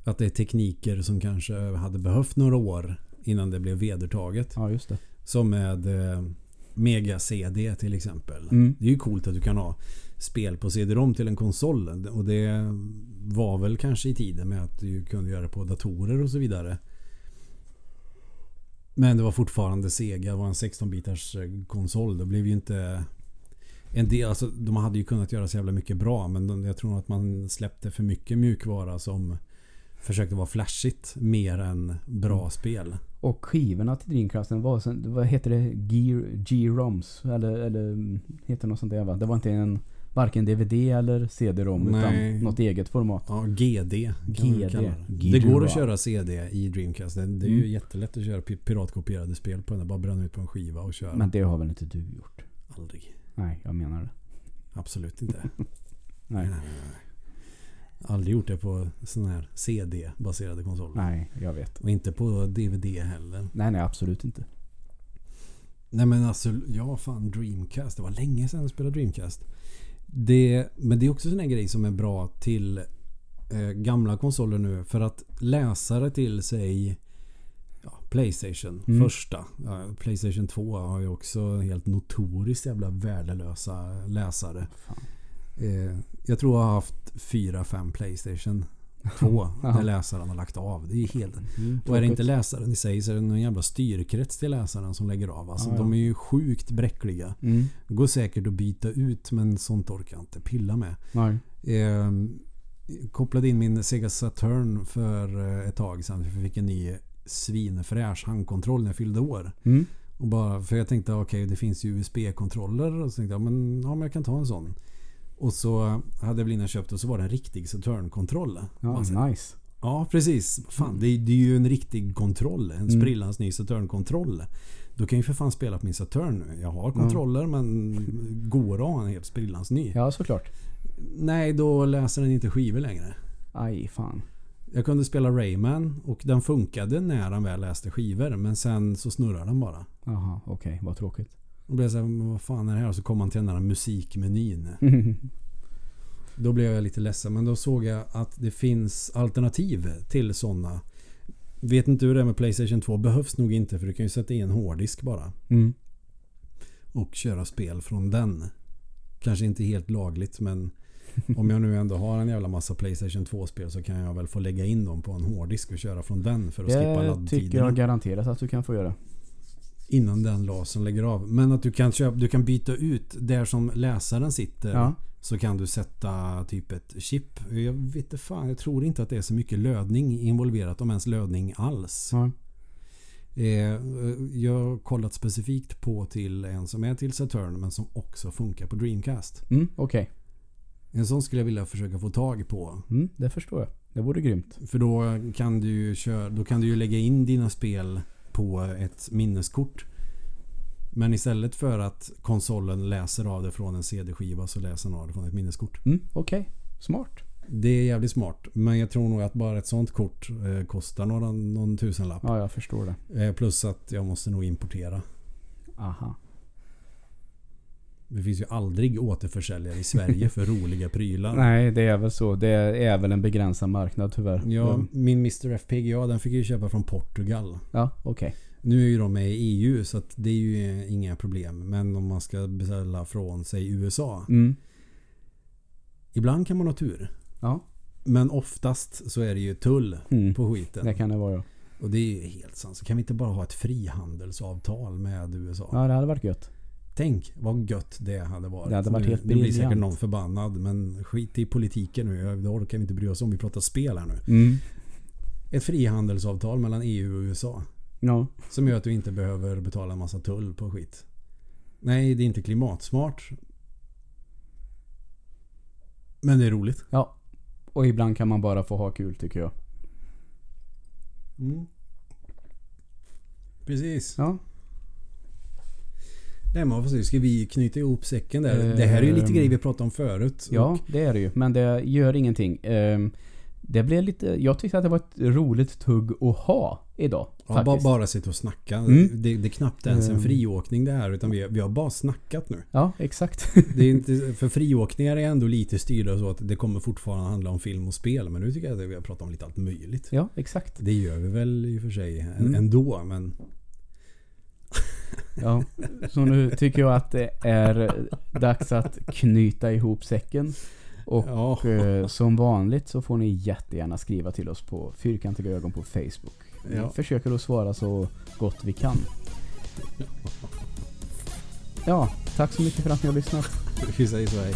Att det är tekniker som kanske hade behövt några år innan det blev vedertaget. Ja, just det. Som med eh, Mega CD till exempel. Mm. Det är ju coolt att du kan ha spel på CD-ROM till en konsol. Och det var väl kanske i tiden med att du kunde göra det på datorer och så vidare. Men det var fortfarande Sega. Det var en 16-bitars eh, konsol. Det blev ju inte... En del, alltså, de hade ju kunnat göra så jävla mycket bra men de, jag tror att man släppte för mycket mjukvara som försökte vara flashigt mer än bra Mm. spel. Och skivorna till Dreamcasten var, vad heter det? G-ROMs? Eller, eller mm, heter det något sånt där va? Det var inte en varken DVD eller CD-ROM utan något eget format. Ja, GD. GD. det. GD Det går att köra CD i Dreamcast. Det, det är ju Mm. jättelätt att köra pi- piratkopierade spel på den. Bara bränna ut på en skiva och köra. Men det har väl inte du gjort? Aldrig. Nej, jag menar det. Absolut inte. Nej. Aldrig gjort det på sån här CD-baserade konsoler. Nej, jag vet. Och inte på DVD heller. Nej, nej, absolut inte. Nej men alltså, ja fan Dreamcast. Det var länge sedan jag spelade Dreamcast. Det, men det är också en sån grej som är bra till eh, gamla konsoler nu. För att läsare till sig ja, Playstation Mm. första. Ja, Playstation 2 har ju också helt notoriskt jävla värdelösa läsare. Eh, jag tror jag har haft fyra, fem Playstation 2 Ja. där läsaren har lagt av. Det är helt... Mm, Och är det inte läsaren i sig så är det någon jävla styrkrets till läsaren som lägger av. Alltså Ja, ja. de är ju sjukt bräckliga. Mm. Det går säkert att byta ut men sånt orkar jag inte pilla med. Eh, kopplade in min Sega Saturn för eh, ett tag sedan. För jag fick en ny svinfräsch handkontroll när jag fyllde år. Mm. Och bara, för jag tänkte okej det finns ju USB-kontroller. Och så tänkte jag men, ja, men jag kan ta en sån. Och så hade Evelina köpt och så var det en riktig Saturn-kontroll. Ja, nice. Ja, precis. Fan, det, är, det är ju en riktig kontroll. En Mm. sprillans ny Saturn-kontroll. Då kan jag ju för fan spela på min Saturn nu. Jag har kontroller men går att ha en helt sprillans ny. Ja, såklart. Nej, då läser den inte skivor längre. Aj, fan. Jag kunde spela Rayman och den funkade när den väl läste skivor. Men sen så snurrar den bara. Jaha, okej. Vad tråkigt. Då blev jag såhär, vad fan är det här? Och så kom man till den där musikmenyn. Då blev jag lite ledsen. Men då såg jag att det finns alternativ till sådana. Vet inte hur det är med Playstation 2. Behövs nog inte för du kan ju sätta i en hårddisk bara. Mm. Och köra spel från den. Kanske inte helt lagligt men om jag nu ändå har en jävla massa Playstation 2-spel så kan jag väl få lägga in dem på en hårddisk och köra från den för att skippa Det tycker laddtiderna. jag garanterat att du kan få göra. Innan den lasen lägger av. Men att du kan, köpa, du kan byta ut där som läsaren sitter. Ja. Så kan du sätta typ ett chip. Jag vet inte fan, jag tror inte att det är så mycket lödning involverat. Om ens lödning alls. Ja. Eh, jag har kollat specifikt på till en som är till Saturn men som också funkar på Dreamcast. Mm, okej. En sån skulle jag vilja försöka få tag på. Mm, det förstår jag. Det vore grymt. För då kan du ju, köra, då kan du ju lägga in dina spel på ett minneskort. Men istället för att konsolen läser av det från en CD-skiva så läser den av det från ett minneskort. Mm, okej. Smart. Det är jävligt smart. Men jag tror nog att bara ett sånt kort eh, kostar några, någon tusenlapp. Ja, jag förstår det. Eh, plus att jag måste nog importera. Aha. Det finns ju aldrig återförsäljare i Sverige för roliga prylar. Nej, det är väl så. Det är väl en begränsad marknad tyvärr. Ja, Mm. min Mr FPGA den fick jag ju köpa från Portugal. Ja, okej. Nu är ju de med i EU så det är ju inga problem. Men om man ska beställa från sig USA. Mm. Ibland kan man ha tur. Ja. Men oftast så är det ju tull Mm. på skiten. Det kan det vara. Och det är ju helt sant. Så kan vi inte bara ha ett frihandelsavtal med USA? Ja, det hade varit gött. Tänk vad gött det hade varit. Det hade varit nu, helt Nu blir säkert någon förbannad. Men skit i politiken nu. Det orkar vi inte bry oss om. Vi pratar spel här nu. Mm. Ett frihandelsavtal mellan EU och USA. Ja. Som gör att du inte behöver betala en massa tull på skit. Nej, det är inte klimatsmart. Men det är roligt. Ja. Och ibland kan man bara få ha kul tycker jag. Mm. Precis. Ja. Nej men se, ska vi knyta ihop säcken där? det här är ju lite Ehm, grejer vi pratade om förut. Ja, det är det ju. Men det gör ingenting. Ehm, Det blev lite... Jag tyckte att det var ett roligt tugg att ha idag. Ja, bara, bara sitta och snacka. Mm. Det, det är knappt ens en Mm. friåkning det här utan vi, vi har bara snackat nu. Ja, exakt. Det är inte, för friåkningar är ändå lite styrda så att det kommer fortfarande handla om film och spel. Men nu tycker jag att vi har pratat om lite allt möjligt. ja, exakt. Det gör vi väl i och för sig Mm. ändå men Ja. Så nu tycker jag att det är dags att knyta ihop säcken. Och ja, eh, som vanligt så får ni jättegärna skriva till oss på Fyrkantiga ögon på Facebook. Vi Ja. försöker att svara så gott vi kan. Ja, tack så mycket för att ni har lyssnat. vi säger så här.